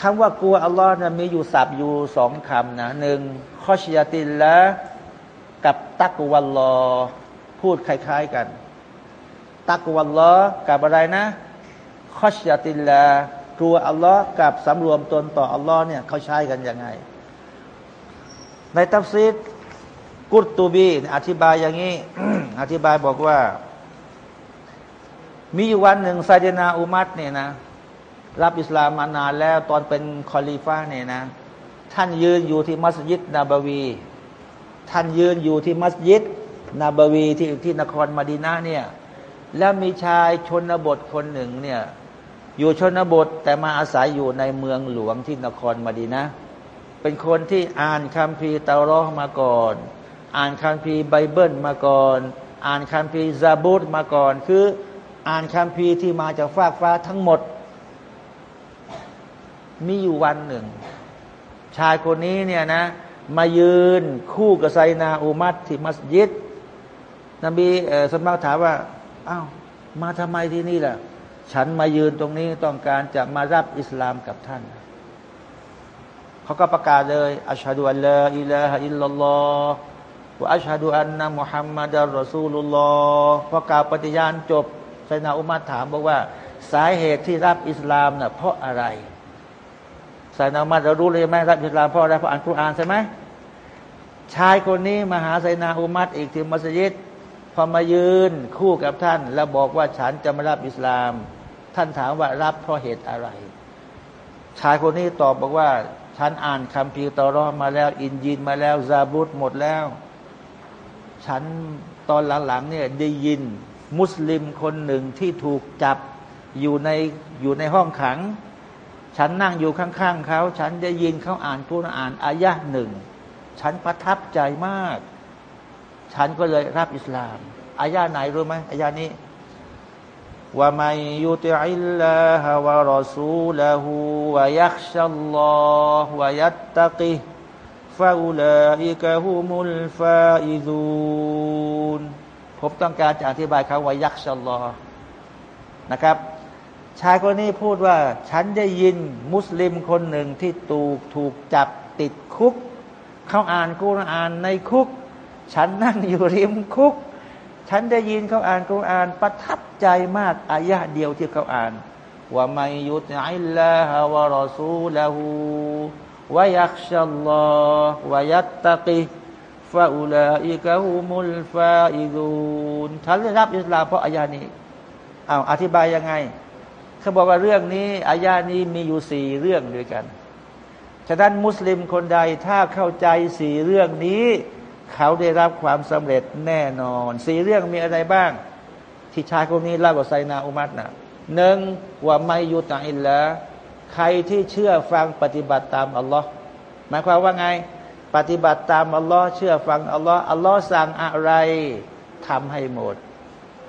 Speaker 2: คำว่ากลัวอัลลอฮ์นะมีอยู่สับอยู่สองคำนะหนึ่ง خشية الله กับ تقوى الله พูดคล้าย ๆกัน تقوى الله กับอะไรนะ خشية الله กลัวอัลลอฮ์กับสำรวมตนต่ออัลลอฮ์เนี่ยเขาใช้กันยังไง ในตัฟซีรกุรตูบีอธิบายอย่างนี้ อธิบายบอกว่า มีอยู่วันหนึ่งไซเดนาอุมัรเนี่ยนะ รับอิสลามมานานแล้วตอนเป็นคอลีฟ้าเนี่ยนะ ท่านยืนอยู่ที่มัสยิดนาบวี ท่านยืนอยู่ที่มัสยิดนาบวีที่ที่นครมาดีนาเนี่ยแล้วมีชายชนบทคนหนึ่งเนี่ยอยู่ชนบทแต่มาอาศัยอยู่ในเมืองหลวงที่นครมาดีนะ เป็นคนที่อ่านคัมภีร์เตารอมาก่อน อ่านคัมภีร์ไบเบิลมาก่อน อ่านคัมภีร์ซาบูตมาก่อน คืออ่านคัมภีร์ที่มาจากฟากฟ้าทั้งหมด มีอยู่วันหนึ่ง ชายคนนี้เนี่ยนะ มายืนคู่กับไซนาอุมัตที่มัสยิด นบีสมมาถามว่าอ้าวมาทำไมที่นี่ล่ะ ฉันมายืนตรงนี้ต้องการจะมารับอิสลามกับท่าน เขาก็ประกาศเลยอัชฮะดุอัลลอฮฺอิลาฮะอิลลัลลอฮฺว่าอัชฮะดุอันนะมุฮัมมัดอัลรอซูลุลลอฮฺพอกล่าวปฏิญาณจบไซนาอุมัดถามบอกว่า สาเหตุที่รับอิสลามน่ะเพราะอะไร ไซนาอุมัดเรารู้เลยไหมรับอิสลามเพราะอะไรเพราะอ่านคุรานใช่ไหมชายคนนี้มาหาไซนาอุมัดอีกที่มัสยิดพอมายืนคู่กับท่าน แล้วบอกว่าฉันจะมารับอิสลาม ท่านถามว่ารับเพราะเหตุอะไร ชายคนนี้ตอบบอกว่า ฉันอ่านคัมภีร์ตอรอมาแล้ว อินยินมาแล้วซาบุตหมดแล้ว ฉันตอนหลังๆเนี่ยได้ยินมุสลิมคนหนึ่งที่ถูกจับอยู่ในอยู่ในห้องขัง ฉันนั่งอยู่ข้างๆเขา ฉันได้ยินเขาอ่านกุรอานอายะหนึ่ง ฉันประทับใจมาก ฉันก็เลยรับอิสลาม อายะไหนรู้ไหมอายะนี้ว่าไม่ยุติอิลลาฮวะรอซูลหูวะยักชัลลอฮวะยัตตะกิฟาอุลาอิกะฮุมุลฟาอิซูนผมต้องการจะอธิบายคำว่ายักชัลลอนะครับ ชายคนนี้พูดว่า ฉันได้ยินมุสลิมคนหนึ่งที่ถูกถูกจับติดคุก เขาอ่านกุรอานในคุก ฉันนั่งอยู่ริมคุก ฉันได้ยินเขาอ่านกุรอานประทับใจมากอายะเดียวที่เขาอ่านว่าไม่ยุติอิลลาฮะวะรอซูลหูวยักชัลลอฮ์วยัตตะกิฟาอุลาอิกะฮุมุลฟาอิดูนฉันได้รับอิสลามเพราะอายะนี้อ้าวอธิบายยังไง เขาบอกว่าเรื่องนี้อายานี้มีอยู่สี่เรื่องด้วยกัน ฉะนั้นมุสลิมคนใดถ้าเข้าใจสี่เรื่องนี้ เขาได้รับความสำเร็จแน่นอน สี่เรื่องมีอะไรบ้าง ที่ชายคนนี้เล่ากับไซนาอุมัตนะหนึ่งว่าไม่ยุตอินละใครที่เชื่อฟังปฏิบัติตามอัลลอฮ์หมายความว่าไง ปฏิบัติตามอัลลอฮ์เชื่อฟังอัลลอฮ์อัลลอฮ์สั่งอะไรทำให้หมด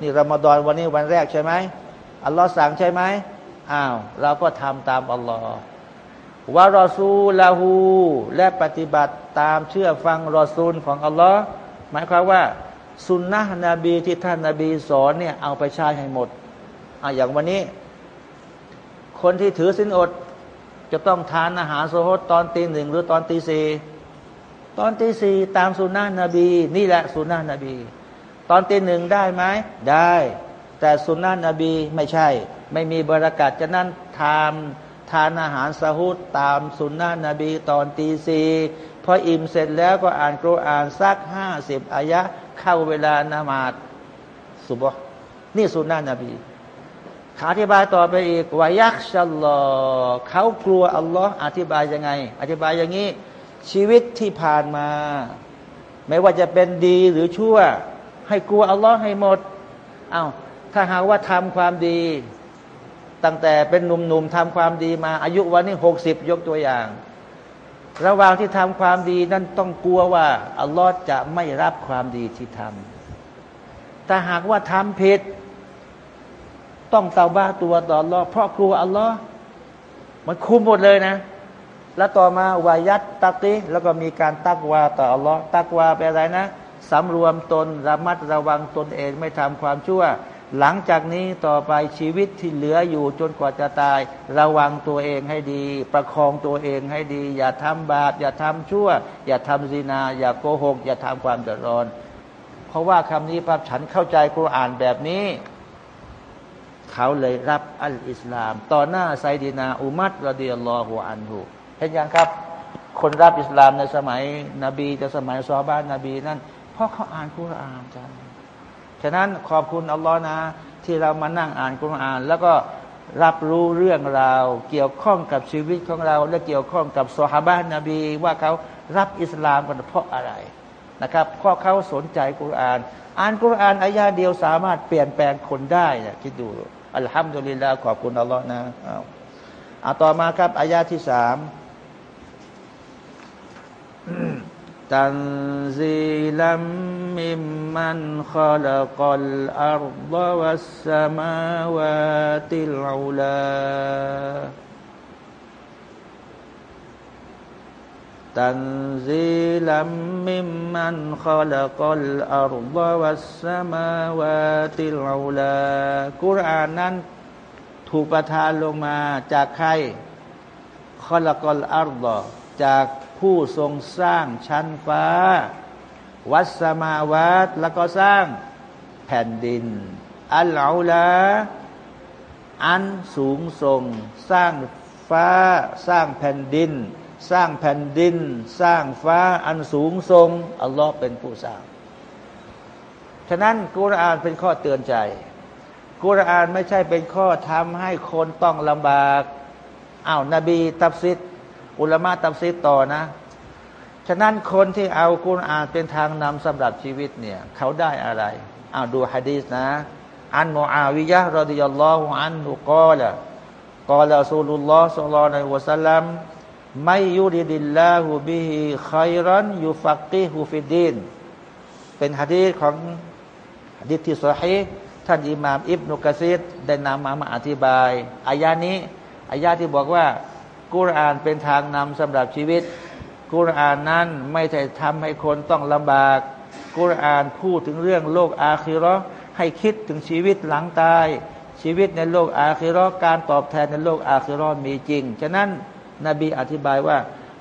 Speaker 2: นี่รอมฎอนวันนี้วันแรกใช่ไหม อัลลอฮ์สั่งใช่ไหมอ้าว เราก็ทำตามอัลลอฮ์วารอซูลาหูและปฏิบัติตามเชื่อฟังรอซูลของอัลลอฮ์หมายความว่าสุนนะนบีที่ท่านนาบีสอนเนี่ยเอาไปใช้ให้หมดอะอย่างวันนี้ คนที่ถือสินอด จะต้องทานอาหารโซฮดตอนตีหนึ่งหรือตอนตีสี่ตอนตีสี่ตามสุนนะนบี นี่แหละสุนนะนบี ตอนตีหนึ่งได้ไหมได้ แต่สุนนะนบีไม่ใช่ ไม่มีบรากัดจะนั่นทานทานอาหารสหุดตามสุนนะนบีตอนตีสีพออิ่มเสร็จแล้วก็อ่านกุรอานสักห้าสิบอายะเข้าเวลานามาดสุบฮ์นี่สุนนะนบีอธิบายต่อไปอีกวายักชัลลอเขากลัวอัลลอฮ์อธิบายยังไง อธิบายอย่างนี้ ชีวิตที่ผ่านมา ไม่ว่าจะเป็นดีหรือชั่ว ให้กลัวอัลลอฮ์ให้หมด เอา้า ถ้าหากว่าทำความดี ตั้งแต่เป็นหนุ่มๆทำความดีมา อายุวันนี้หกสิบยกตัวอย่าง ระหว่างที่ทำความดีนั้นต้องกลัวว่าอัลลอฮ์จะไม่รับความดีที่ทำถ้าหากว่าทำผิด ต้องเตาบ้าตัวต่ออัลลอฮ์เพราะกลัวอัลลอฮ์มันคุมหมดเลยนะ แล้วต่อมาวายัดตักติแล้วก็มีการตักวาต่ออัลลอฮ์ตักวาเป็นอะไรนะสำรวมตนระมัดระวังตนเองไม่ทำความชั่ว หลังจากนี้ต่อไปชีวิตที่เหลืออยู่จนกว่าจะตาย ระวังตัวเองให้ดี ประคองตัวเองให้ดี อย่าทำบาป อย่าทำชั่ว อย่าทำซีนา อย่าโกหก อย่าทำความเดือดร้อน เพราะว่าคำนี้พระฉันเข้าใจกุรอานแบบนี้ เขาเลยรับอัลอิสลาม ต่อหน้าไซดีนาอุมัตรเดิยัลลอฮุอันหูเห็นยังครับ คนรับอิสลามในสมัยนบีจะสมัยซอบ้านนบีนั่นเพราะเขาอ่านกุรอานกัน ฉะนั้นขอบคุณอัลลอฮ์นะ ที่เรามานั่งอ่านกุรอาน แล้วก็รับรู้เรื่องราว เกี่ยวข้องกับชีวิตของเรา และเกี่ยวข้องกับสฮาบะนบี ว่าเขารับอิสลามกันเพราะอะไรนะครับเพราะเขาสนใจกุรอาน อ่านกุรอานอายาเดียวสามารถเปลี่ยนแปลงคนได้นะคิดดูอัลฮัมดุลิลลาห์ขอบคุณอัลลอฮ์นะเอาต่อมาครับอายาที่สาม ตันซีลัมมิมมันขลักลอัรดวัสสมาวาติลูลาตันซีลัมมิมมันขลักลอัรดวัสสมาวาติลูลากุรานนั้นถูกประทานลงมาจากใครขลักลอัรดจาก ผู้ทรงสร้างชั้นฟ้า วัสมาวัตแล้วก็สร้างแผ่นดิน อัลลอฮลาอันสูงส่ง สร้างฟ้า สร้างแผ่นดิน สร้างแผ่นดิน สร้างฟ้าอันสูงส่งอัลลอฮ์เป็นผู้สร้าง ฉะนั้นกุรอานเป็นข้อเตือนใจ กุรอานไม่ใช่เป็นข้อทำให้คนต้องลำบากอ้าวนบี ตับซิด อุลมะตับซีต่อนะ ฉะนั้นคนที่เอากุรอานเป็นทางนำสำหรับชีวิตเนี่ย เขาได้อะไรเอาดูฮะดีษนะ อันมูอาวิยะรดิยัลลอฮุอันนุกอละกอลาซูลุลลอฮ์สัลลัลลอฮุวะสัลลัมไม่ยุริดิลลาหูบิฮิขัยรันยุฟักกิฮูฟิดดินเป็นฮะดีษของฮะดีษที่สฮีท่านอิหม่ามอิบนุกะซีดได้นำมามาอธิบายอายานี้อายาที่บอกว่า กุรอานเป็นทางนำสำหรับชีวิต กุรอานนั้นไม่ใช่ทำให้คนต้องลำบาก กุรอานพูดถึงเรื่องโลกอาคิรอให้คิดถึงชีวิตหลังตาย ชีวิตในโลกอาคิรอการตอบแทนในโลกอาคิรอมีจริง ฉะนั้นนบีอธิบายว่า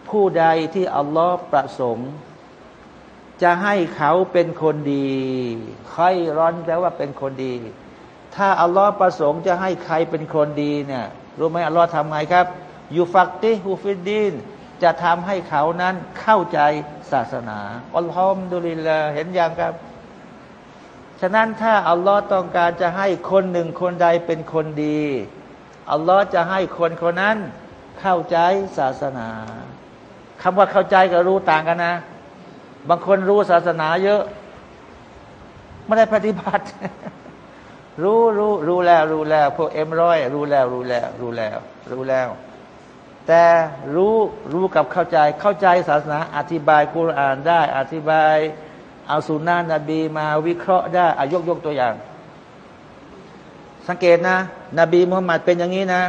Speaker 2: ผู้ใดที่อัลลอฮ์ประสงค์ จะให้เขาเป็นคนดีใค่อยร้อนแปลว่าเป็นคนดี ถ้าอัลลอฮ์ประสงค์จะให้ใครเป็นคนดีเนี่ยรู้ไหมอัลลอฮ์ทำไงครับ ยูฟักติฮูฟิดดีนจะทำให้เขานั้นเข้าใจศาสนาอัลลอฮ์ดุลิลลาเห็นอย่างครับ ฉะนั้นถ้าอัลลอฮ์ต้องการจะให้คนหนึ่งคนใดเป็นคนดี อัลลอฮ์จะให้คนคนนั้นเข้าใจศาสนาคำว่าเข้าใจกับรู้ต่างกันนะ บางคนรู้ศาสนาเยอะ ไม่ได้ปฏิบัติ รู้รู้รู้แล้ว รู้แล้ว พวกเอ็มร้อยรู้แล้ว รู้แล้ว รู้แล้ว รู้แล้ว แต่รู้รู้กับเข้าใจเข้าใจศาสนา อธิบายกุรอานได้ อธิบายเอาสุนนะนบีมาวิเคราะห์ได้อายกยกตัวอย่าง สังเกตนะ นบีมุฮัมมัดเป็นอย่างนี้นะ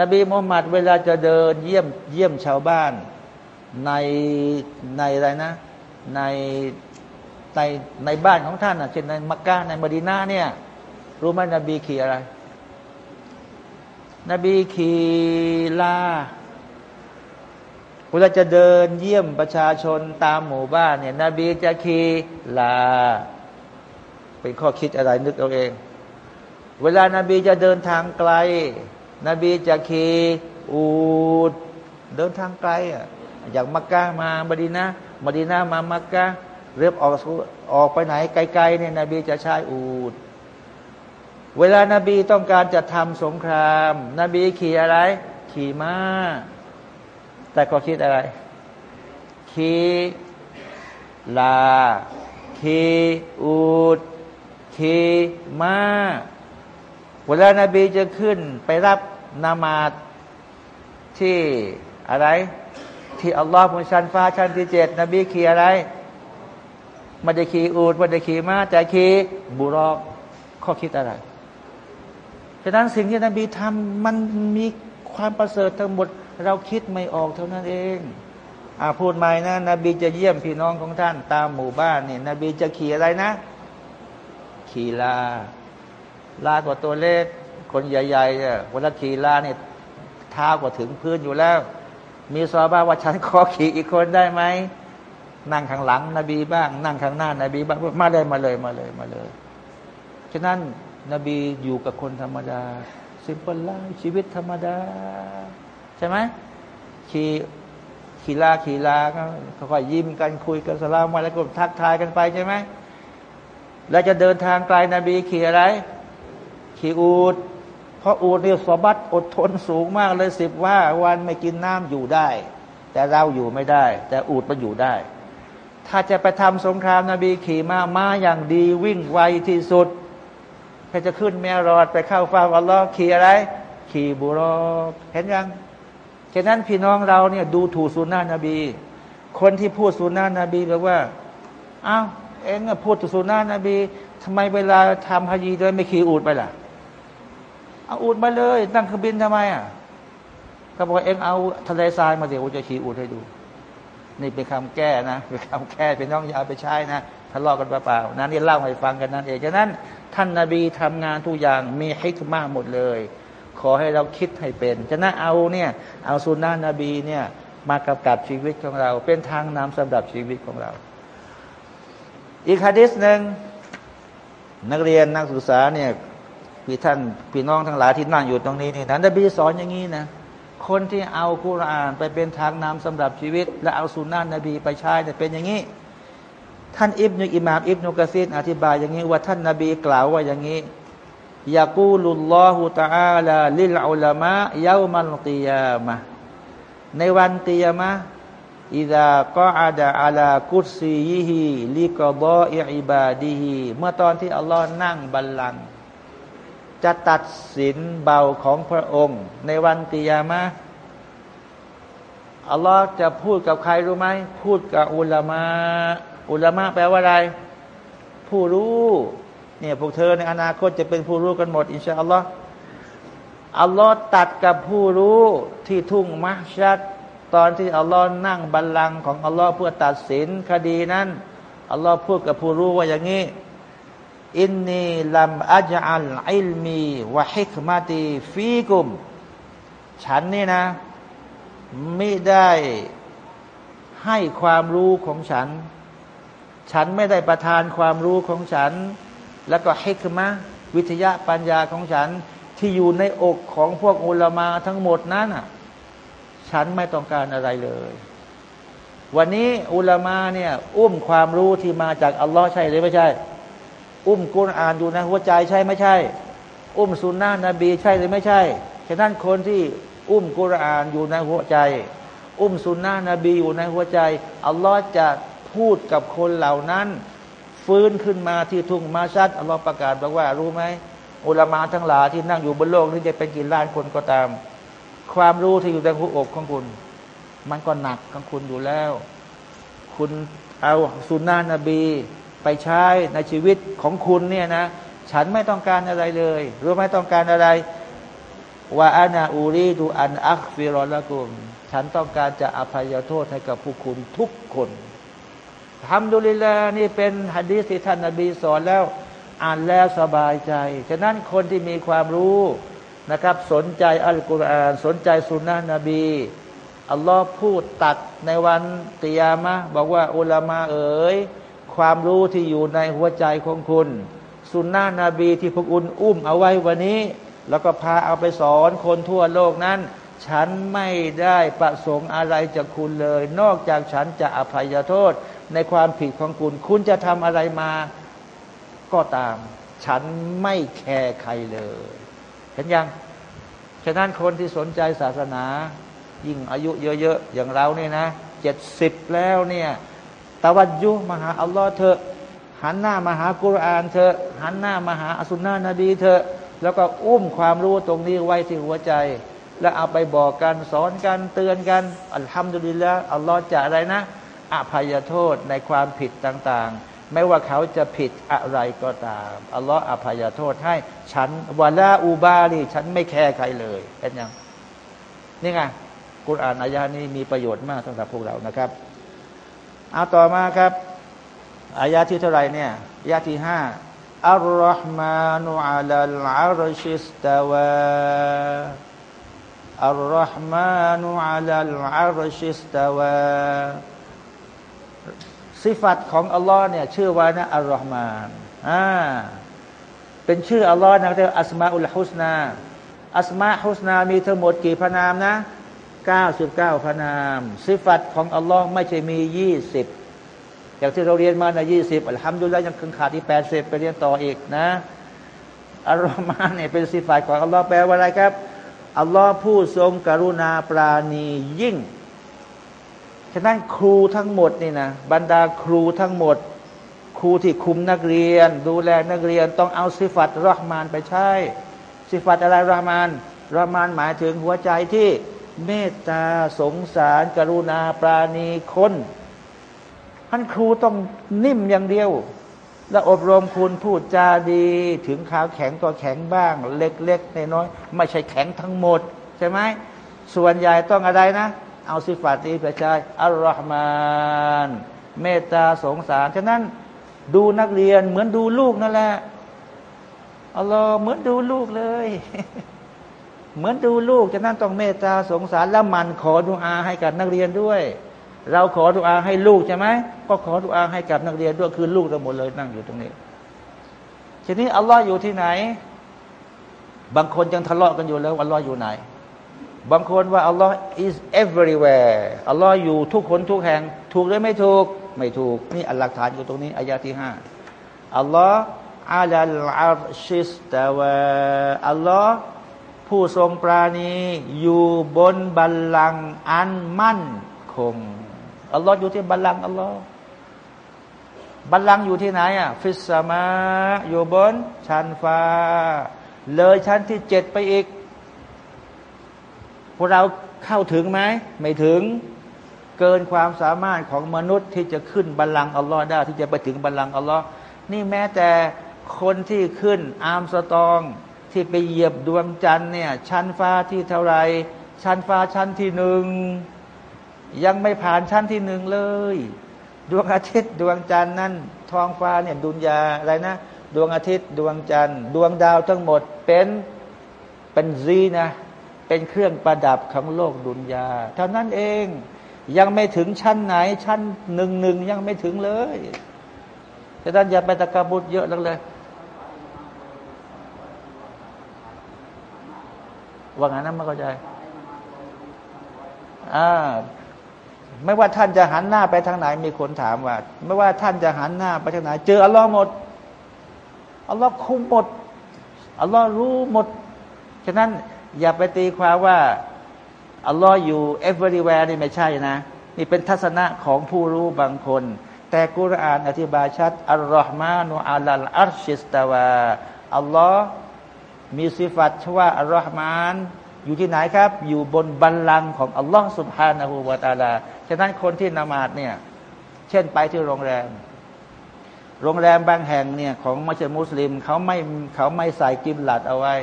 Speaker 2: นบีมุฮัมมัดเวลาจะเดินเยี่ยมเยี่ยมชาวบ้านในในอะไรนะ ในในในบ้านของท่านนะเช่นในมักกะในมดีนาเนี่ย รู้ไหมนบีขี่อะไร นบีขี่ลาเวลาจะเดินเยี่ยมประชาชนตามหมู่บ้านเนี่ย นบีจะขี่ลา เป็นข้อคิดอะไรนึกเอาเอง เวลานาบีจะเดินทางไกล นบีจะขี่อูดเดินทางไกลอะจากมักกะมาบดีนะมดีนามามักกะเรียบออกออกไปไหนไกลๆเนี่ยนบีจะใช้อูด เวลานาบีต้องการจะทำสงคราม นบีขี่อะไร ขี่ม้า แต่ก็คิดอะไร ขี่ลา ขี่อูด ขี่ม้า เวลานาบีจะขึ้นไปรับนามาตที่อะไร ที่อัลลอฮ์บนชั้นฟ้าชั้นที่เจ็ดนบีขี่อะไรมาได้ขี่อูดมาได้ขี่ม้าแต่ขี่บุรอกข้อคิดอะไร ฉะนั้นสิ่งที่นบีทำมันมีความประเสริฐทั้งหมด เราคิดไม่ออกเท่านั้นเองอาพูดใหม่นะนบีจะเยี่ยมพี่น้องของท่านตามหมู่บ้านเนี่ยนบีจะขี่อะไรนะ ขี่ลา ลากว่าตัวเล็กคนใหญ่ๆเนี่ยเวลาขี่ลาเนี่ยเท้ากว่าถึงพื้นอยู่แล้ว มีซอบ้าว่าฉันขอขี่อีกคนได้ไหมนั่งข้างหลังนบีบ้าง นั่งข้างหน้านบีบ้างมาเลยมาเลยมาเลยมาเลยฉะนั้น นบีอยู่กับคนธรรมดาสิมเปิลไลชีวิตธรรมดา ใช่ไหมขี่ขี่ลาขี่ลาก็ค่อยยิ้มกันคุยกันสลามมาแล้วก็ทักทายกันไปใช่ไหมแล้วจะเดินทางไกลนบีขี่อะไร ขี่อูดเพราะอูดเนี่ยสบัดอดทนสูงมากเลยสิบว่าวันไม่กินน้ำอยู่ได้ แต่เราอยู่ไม่ได้ แต่อูดมันอยู่ได้ ถ้าจะไปทำสงครามนบีขี่ม้าม้าอย่างดีวิ่งไวที่สุด ค่จะขึ้นแมรอดไปเข้าฟ้าอัลลอฮ์ขี่อะไร ขี่บุรอกเห็นยังฉะนั้นพี่น้องเราเนี่ยดูถูกสุนนะนบี คนที่พูดสุนนะนบีบอกว่าอ้าวเองพูดสุนนะนบีทำไมเวลาทำฮาจีโดยไม่ขี่อูดไปล่ะเอาอูดมาเลย นั่งเครื่องบินทำไมอะเขาบอกเองเอาทะเลทรายมาเดี๋ยวจะขี่อูดให้ดู นี่เป็นคำแก้นะเป็นคำแก้เป็นน้องยาไปใช้นะะเลาะกันเปล่าๆนั่นนี่เล่าให้ฟังกันนั่นเองฉะนั้น ท่านนาบีทำงานทุกอย่างมีให้ทุกมากหมดเลย ขอให้เราคิดให้เป็นฉะนั้นเอาเนี่ยเอาสุนนะนบีเนี่ยมากำกับชีวิตของเรา เป็นทางนำสำหรับชีวิตของเรา อีกฮะดิษหนึ่งนักเรียนนักศึกษาเนี่ยพี่ท่านพี่น้องทั้งหลายที่นั่งอยู่ตรงนี้นี่ท่านนบีสอนอย่างนี้นะคนที่เอาคุรานไปเป็นทางนำสำหรับชีวิต และเอาสุนนะนบีไปใช้เนี่ยเป็นอย่างนี้ ท่านอิบนุอิมามอิบนุกะซีนอธิบายอย่างนี้ว่าท่านนบีกล่าวว่าอย่างนี้ยากูลุลลอฮุตาอาลาลิลอุลามะเยามันตียามะในวันตียามะอิดะก็อาดะอาลากุศียิฮิลิกบออิบาดีฮิเมื่อตอนที่อัลลอฮ์นั่งบัลลังก์จะตัดสินเบาของพระองค์ ในวันกิยามะอัลลอฮ์จะพูดกับใครรู้ไหมพูดกับอุลามะ อุลามะแปลว่าอะไร ผู้รู้เนี่ยพวกเธอในอนาคตจะเป็นผู้รู้กันหมด อินชาอัลลอฮ์อัลลอฮ์ตัดกับผู้รู้ที่ทุ่งมัชัดตอนที่อัลลอฮ์นั่งบัลลังก์ของอัลลอฮ์เพื่อตัดสินคดีนั้นอัลลอฮ์พูดกับผู้รู้ว่าอย่างนี้อินนีลัมอัจอัลอิลมีวะฮิกมาตีฟีกุม ฉันนี่นะ ไม่ได้ให้ความรู้ของฉัน ฉันไม่ได้ประทานความรู้ของฉัน แล้วก็ฮิกมะวิทยาปัญญาของฉันที่อยู่ในอกของพวกอุลามาทั้งหมดนั้นฉันไม่ต้องการอะไรเลย วันนี้อุลามาเนี่ย อุ้มความรู้ที่มาจากอัลลอฮ์ใช่หรือไม่ใช่ อุ้มกุรอานอยู่ในหัวใจใช่ไม่ใช่ อุ้มสุนนะนบีใช่หรือไม่ใช่ฉะนั้นคนที่อุ้มกุรอานอยู่ในหัวใจ อุ้มสุนนะนบีอยู่ในหัวใจอัลลอฮ์จะ พูดกับคนเหล่านั้น ฟื้นขึ้นมาที่ทุ่งมาชัดอัลลอฮ์ประกาศบอกว่ารู้ไหมอุลามาทั้งหลายที่นั่งอยู่บนโลกนี้จะเป็นกี่ล้านคนก็ตาม ความรู้ที่อยู่ในหัวอกของคุณ มันก็หนักของคุณอยู่แล้ว คุณเอาสุนนะนบีไปใช้ในชีวิตของคุณเนี่ยนะ ฉันไม่ต้องการอะไรเลยรู้ไหมต้องการอะไรว่าอานาอูรีดูอันอักฟิรอละกุม ฉันต้องการจะอภัยโทษให้กับผู้คุณทุกคน ทำดุลิลานี่เป็นฮะดีษที่ท่านนบีสอนแล้ว อ่านแล้วสบายใจ ฉะนั้นคนที่มีความรู้นะครับ สนใจอัลกุรอาน สนใจสุนนะนบี อัลลอฮ์พูดตัดในวันติยามะบอกว่าอุลามาเอ๋ยความรู้ที่อยู่ในหัวใจของคุณ สุนนะนบีที่พวกอุนอุ้มเอาไว้วันนี้ แล้วก็พาเอาไปสอนคนทั่วโลกนั้น ฉันไม่ได้ประสงค์อะไรจากคุณเลย นอกจากฉันจะอภัยโทษ ในความผิดของคุณ คุณจะทำอะไรมาก็ตาม ฉันไม่แคร์ใครเลย เห็นยังฉะนั้นคนที่สนใจศาสนา ยิ่งอายุเยอะๆ อย่างเราเนี่ยนะเจ็ดสิบแล้วเนี่ยตะวัดยุมาหาอัลลอฮ์เถอะ หันหน้ามาหากุรอานเถอะ หันหน้ามาหาอัสุนนะนบีเถอะ แล้วก็อุ้มความรู้ตรงนี้ไว้ที่หัวใจ แล้วเอาไปบอกกันสอนกันเตือนกัน อัลฮัมดุลิลละอัลลอฮ์จะอะไรนะ อภัยโทษในความผิดต่างๆ ไม่ว่าเขาจะผิดอะไรก็ตามอัลลอฮ์อภัยโทษให้ฉันวาลาอูบาลีฉันไม่แคร์ใครเลยเห็นยังนี่ไงกุรอานอายานี้มีประโยชน์มากสำหรับพวกเรานะครับเอาต่อมาครับอายาที่เท่าไหร่เนี่ยอายาที่ห้าالرحمن على العرش استوى الرحمن على العرش استوى สิฟัตของอัลลอฮ์เนี่ยชื่อว่านะ الرحمن อ่าเป็นชื่ออัลลอฮ์นะเรียกأسماء الحسنىอัสมาฮุสนามีทั้งหมดกี่พระนามนะ 99 พระนาม สิฟัตของอัลลอฮ์ไม่ใช่มี 20 อย่างที่เราเรียนมาในยี่สิบอัลฮัมดุลิลละยังคึงขาดที่แปดสิบไปเรียนต่ออีกนะอัลลอฮ์มาเนี่ยเป็นสิฟายของอัลลอฮ์แปลว่าอะไรครับอัลลอฮ์ผู้ทรงกรุณาปราณียิ่ง ฉะนั้นครูทั้งหมดนี่นะบรรดาครูทั้งหมด ครูที่คุมนักเรียน ดูแลนักเรียนต้องเอาสิฟัตรหมานไปใช้ สิฟัตอะไรรหมานรหมานหมายถึงหัวใจที่เมตตาสงสาร กรุณาปราณีคนท่านครูต้องนิ่มอย่างเดียว แล้วอบรมคุณพูดจาดี ถึงขาวแข็งก็แข็งบ้าง เล็กๆน้อยๆไม่ใช่แข็งทั้งหมด ใช่ไหมส่วนใหญ่ต้องอะไรนะ เอาสิฟาตีประชาอัลลอฮ์มานเมตตาสงสาร ฉะนั้นดูนักเรียนเหมือนดูลูกนั่นแหละอัลลอฮ์เหมือนดูลูกเลย เหมือนดูลูกฉะนั้นต้องเมตตาสงสารแล้วมันขอดุอาให้กับนักเรียนด้วย เราขอดุอาให้ลูกใช่ไหมก็ขอดุอาให้กับนักเรียนด้วยคือลูกทั้งหมดเลยนั่งอยู่ตรงนี้ทีนี้อัลลอฮ์อยู่ที่ไหน บางคนยังทะเลาะกันอยู่แล้วอัลลอฮ์อยู่ไหน บางคนว่าอัลลอฮ์ is everywhere อัลลอฮ์อยู่ทุกคนทุกแห่ง ถูกหรือไม่ถูก ไม่ถูก นี่อัลลักฐานอยู่ตรงนี้อายาที่ห้าอัลลอฮ์อาลัลอาร์ชิสตาวะอัลลอฮ์ผู้ทรงปราณีอยู่บนบัลลังก์อันมั่นคงอัลลอฮ์อยู่ที่บัลลังก์อัลลอฮ์บัลลังก์อยู่ที่ไหนอะفي السماء อยู่บนชั้นฟ้า เลยชั้นที่เจ็ดไปอีก พวกเราเข้าถึงไหมไม่ถึงเกินความสามารถของมนุษย์ที่จะขึ้นบัลลังก์อัลลอฮ์ได้ที่จะไปถึงบัลลังก์อัลลอฮ์นี่แม้แต่คนที่ขึ้นอาร์มสตองที่ไปเหยียบดวงจันทร์เนี่ย ชั้นฟ้าที่เท่าไร ชั้นฟ้าชั้นที่หนึ่งยังไม่ผ่านชั้นที่หนึ่งเลย ดวงอาทิตย์ดวงจันทร์นั่นท้องฟ้าเนี่ยดุนยาอะไรนะ ดวงอาทิตย์ดวงจันทร์ ดวงดาวทั้งหมดเป็นเป็นซีนะ เป็นเครื่องประดับของโลกดุนยาเท่านั้นเองยังไม่ถึงชั้นไหน ชั้นหนึ่งหนึ่งยังไม่ถึงเลยแต่ท่านอย่าไปตะกบุตรเยอะแล้วเลยว่างั้นนะไม่เข้าใจอ่าไม่ว่าท่านจะหันหน้าไปทางไหนมีคนถามว่า ไม่ว่าท่านจะหันหน้าไปทางไหน เจออัลลอฮ์หมดอัลลอฮ์คุมหมดอัลลอฮ์รู้หมดฉะนั้น อย่าไปตีความว่าอัลลอฮ์อยู่ everywhere นี่ไม่ใช่นะ นี่เป็นทัศนะของผู้รู้บางคน แต่กุรอานอธิบายชัดอัลลอฮ์มานุอัลลอัลชิสตาวาอัลลอฮ์มีสิฟัตชว่าอัลลอฮ์มาน อยู่ที่ไหนครับ อยู่บนบัลลังก์ของอัลลอฮ์สุบฮานาหูวาตาลาฉะนั้นคนที่นมาดเนี่ย เช่นไปที่โรงแรม โรงแรมบางแห่งเนี่ยของมัชมุสลิมเขาไม่เขาไม่ใส่กิมหลัดเอาไว้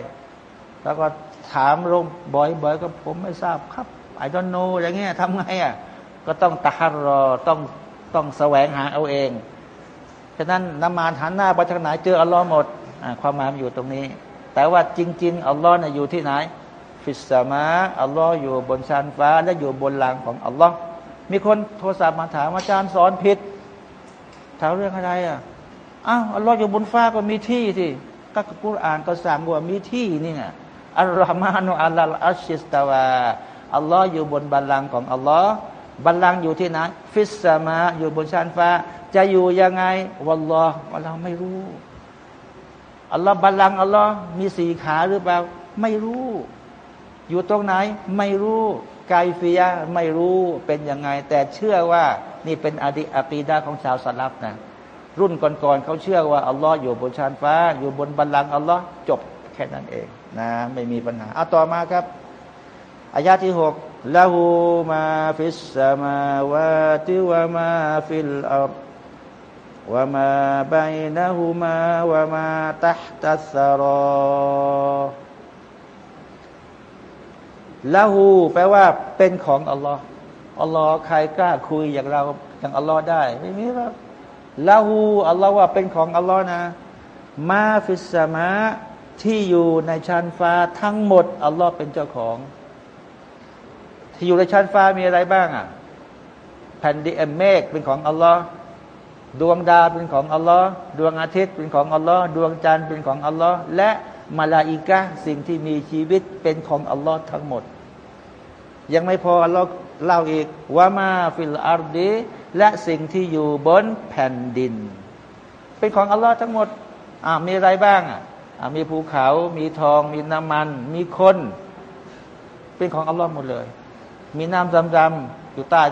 Speaker 2: แล้วก็ ถามลงบ่อยๆก็ผมไม่ทราบครับไอ้ดอนโนอย่างเงี้ยทำไงอะก็ต้องตะฮัรรอต้องต้องแสวงหาเอาเองฉะนั้นนมาหันหน้าไปทางไหนเจออัลลอฮ์หมดความหมายอยู่ตรงนี้ แต่ว่าจริง ๆ อัลลอฮ์เนี่ยอยู่ที่ไหน ฟิสซามาอัลลอฮ์อยู่บนชั้นฟ้า และอยู่บนหลังของอัลลอฮ์มีคนโทรศัพท์มาถามอาจารย์สอนผิดถามเรื่องอะไรอะอ้าวอัลลอฮ์อยู่บนฟ้าก็มีที่สิก็กุรอานก็สั่งว่ามีที่นี่ไง الرحمن على العرش استوى อัลลอฮ์อยู่บนบัลลังก์ของอัลลอฮ์บัลลังก์อยู่ที่ไหนفي السماء อยู่บนชั้นฟ้า จะอยู่ยังไงوالله เราไม่รู้อัลลอฮ์บัลลังก์อัลลอฮ์มีสี่ขาหรือเปล่า ไม่รู้ อยู่ตรงไหน ไม่รู้كيفية ไม่รู้เป็นยังไง แต่เชื่อว่านี่เป็นอะอากีดาของชาวสลัฟนะรุ่นก่อนๆเขาเชื่อว่าอัลลอฮ์อยู่บนชั้นฟ้า อยู่บนบัลลังก์อัลลอฮ์จบแค่นั้นเอง นะไม่มีปัญหาเอาต่อมาครับอายาที่หกله ما في السماوات وما في الأرض وما بينهما وما تحت الثرى له แปลว่าเป็นของอัลลอฮ์อัลลอฮ์ใครกล้าคุยอย่างเราอย่างอัลลอฮ์ได้ ไม่มีหรอกله อัลลอฮ์ว่าเป็นของอัลลอฮ์นะ ما في السماء ที่อยู่ในชั้นฟ้าทั้งหมด อัลลอฮ์เป็นเจ้าของ ที่อยู่ในชั้นฟ้ามีอะไรบ้างอะแผ่นดินเมฆเป็นของอัลลอฮ์ดวงดาวเป็นของอัลลอฮ์ดวงอาทิตย์เป็นของอัลลอฮ์ดวงจันทร์เป็นของอัลลอฮ์และมาลาอิกะสิ่งที่มีชีวิตเป็นของอัลลอฮ์ทั้งหมด ยังไม่พออัลลอฮ์เล่าอีกว่าما في الأرض และสิ่งที่อยู่บนแผ่นดิน เป็นของอัลลอฮ์ทั้งหมดอ่ามีอะไรบ้างอะ มีภูเขา มีทอง มีน้ำมัน มีคน เป็นของอัลลอฮ์หมดเลย มีน้ำดำๆอยู่ใต้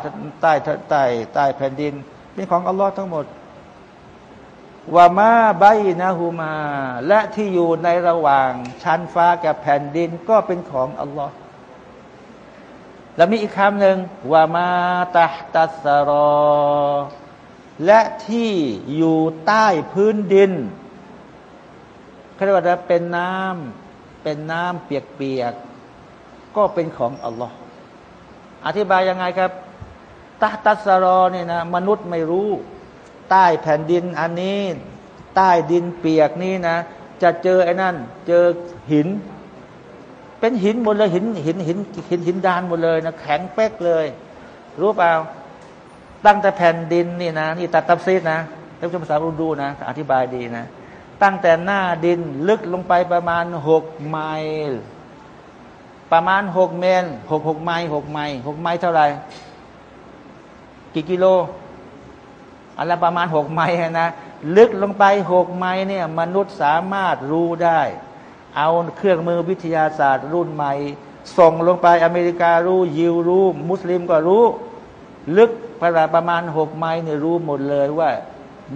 Speaker 2: ใต้ใต้ใต้แผ่นดิน เป็นของอัลลอฮ์ทั้งหมดว่ามาใบนะฮูมา และที่อยู่ในระหว่างชั้นฟ้ากับแผ่นดินก็เป็นของอัลลอฮ์แล้วมีอีกคำหนึ่งว่ามาตาตัสรอ และที่อยู่ใต้พื้นดิน เขาเรียกว่าเป็นน้ำเป็นน้ำเปียกๆก็เป็นของอัลลอฮ์อธิบายยังไงครับตาตัสรอเนี่ยนะมนุษย์ไม่รู้ ใต้แผ่นดินอันนี้ ใต้ดินเปียกนี่นะ จะเจอไอ้นั่น เจอหิน เป็นหินหมดเลยหินหินหินหินหินดานหมดเลยนะแข็งเป๊กเลย รู้เปล่าตั้งแต่แผ่นดินนี่นะนี่ตัดตับซีดนะท่านผู้ชมภาษาอูดูนะ อธิบายดีนะ ตั้งแต่หน้าดินลึกลงไปประมาณหกไมล์ประมาณหกเมลหกหกไมล์หกไมล์หกไมล์เท่าไหร่กี่กิโลอะไรประมาณหกไมล์นะลึกลงไปหกไมล์เนี่ยมนุษย์สามารถรู้ได้ เอาเครื่องมือวิทยาศาสตร์รุ่นใหม่ ส่งลงไปอเมริการู้ยิวรู้ มุสลิมก็รู้ ลึกประมาณหกไมล์เนี่ยรู้หมดเลยว่า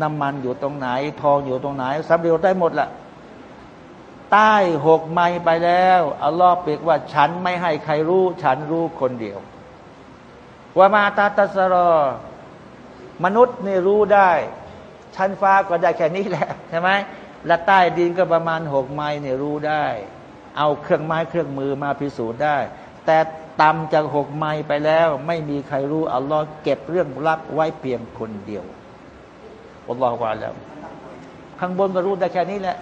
Speaker 2: น้ำมันอยู่ตรงไหน ทองอยู่ตรงไหนสำเร็จได้หมดละใต้หกไมล์ไปแล้วอัลลอฮ์เปกว่าฉันไม่ให้ใครรู้ ฉันรู้คนเดียวว่ามาตาตัสรอ มนุษย์นี่รู้ได้ ชั้นฟ้าก็ได้แค่นี้แหละใช่ไหมและใต้ดินก็ประมาณหกไมล์เนี่ยรู้ได้ เอาเครื่องไม้เครื่องมือมาพิสูจน์ได้ แต่ต่ำจากหกไมล์ไปแล้ว ไม่มีใครรู้อัลลอฮ์เก็บเรื่องลับไว้เพียงคนเดียว อัลลอฮ์ว่าแล้วข้างบนก็รู้ได้แค่นี้แหละ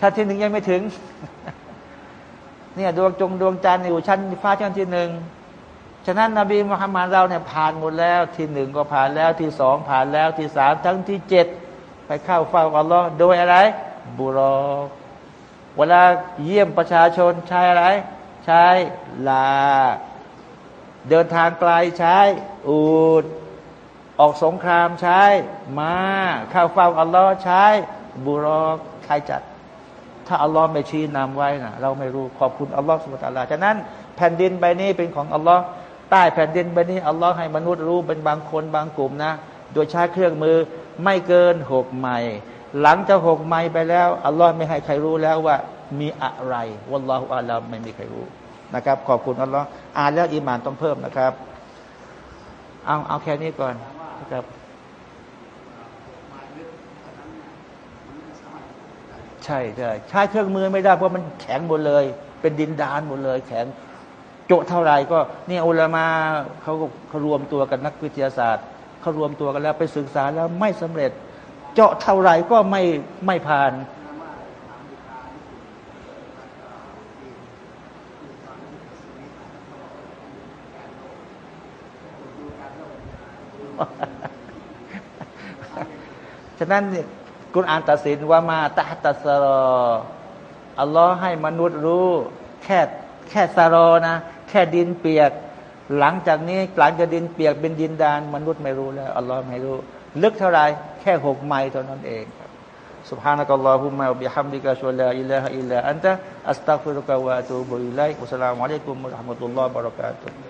Speaker 2: ชั้นที่หนึ่งยังไม่ถึง เนี่ยดวงจงดวงจันทร์อยู่ชั้นฟ้าชั้นที่หนึ่งฉะนั้นนบีมุฮัมมัดเราเนี่ยผ่านหมดแล้ว ที่หนึ่งก็ผ่านแล้วที่สองผ่านแล้วที่สามทั้งที่เจ็ดไปเข้าเฝ้าอัลลอฮ์โดยอะไร บุรอเวลาเยี่ยมประชาชนใช้อะไร ใช้ลา เดินทางไกลใช้อูด ออกสงครามใช้มาเข้าเฝ้าอัลลอฮ์ใช้บุรอใครจัด ถ้าอัลลอฮ์ไม่ชี้นำไว้นะเราไม่รู้ขอบคุณอัลลอฮ์สุบตาลาฉะนั้นแผ่นดินใบนี้เป็นของอัลลอฮ์ใต้แผ่นดินใบนี้อัลลอฮ์ให้มนุษย์รู้เป็นบางคนบางกลุ่มนะ โดยใช้เครื่องมือไม่เกินหกไมล์หลังจากหกไมล์ไปแล้ว อัลลอฮ์ไม่ให้ใครรู้แล้วว่ามีอะไรวัลลอฮฺอาลามไม่มีใครรู้นะครับ ขอบคุณอัลลอฮ์อ่านแล้วอีมานต้องเพิ่มนะครับ เอาเอาแค่นี้ก่อน ครับใช่ใช่ใช้เครื่องมือไม่ได้เพราะมันแข็งหมดเลย เป็นดินดานหมดเลย แข็งโจเท่าไรก็เนี่ยอุลามาเขาเขารวมตัวกันนักวิทยาศาสตร์เขารวมตัวกันแล้วไปศึกษาแล้วไม่สำเร็จ เจาะเท่าไรก็ไม่ไม่ผ่าน ฉะนั้นเนี่ยกุณอ่านตัดสินว่ามาตาตัสรออัลลอฮ์ให้มนุษย์รู้ แค่แค่สารอนะ แค่ดินเปียก หลังจากนี้หลังจากดินเปียกเป็นดินดาน มนุษย์ไม่รู้แล้วอัลลอฮ์ไม่รู้ ลึกเท่าไรแค่หกไมล์เท่านั้นเอง سبحانك اللهم وبحمدك أشهد أن لا إله إلا أنت أستغفرك وأتوب إليك والسلام عليكم ورحمة الله وبركاته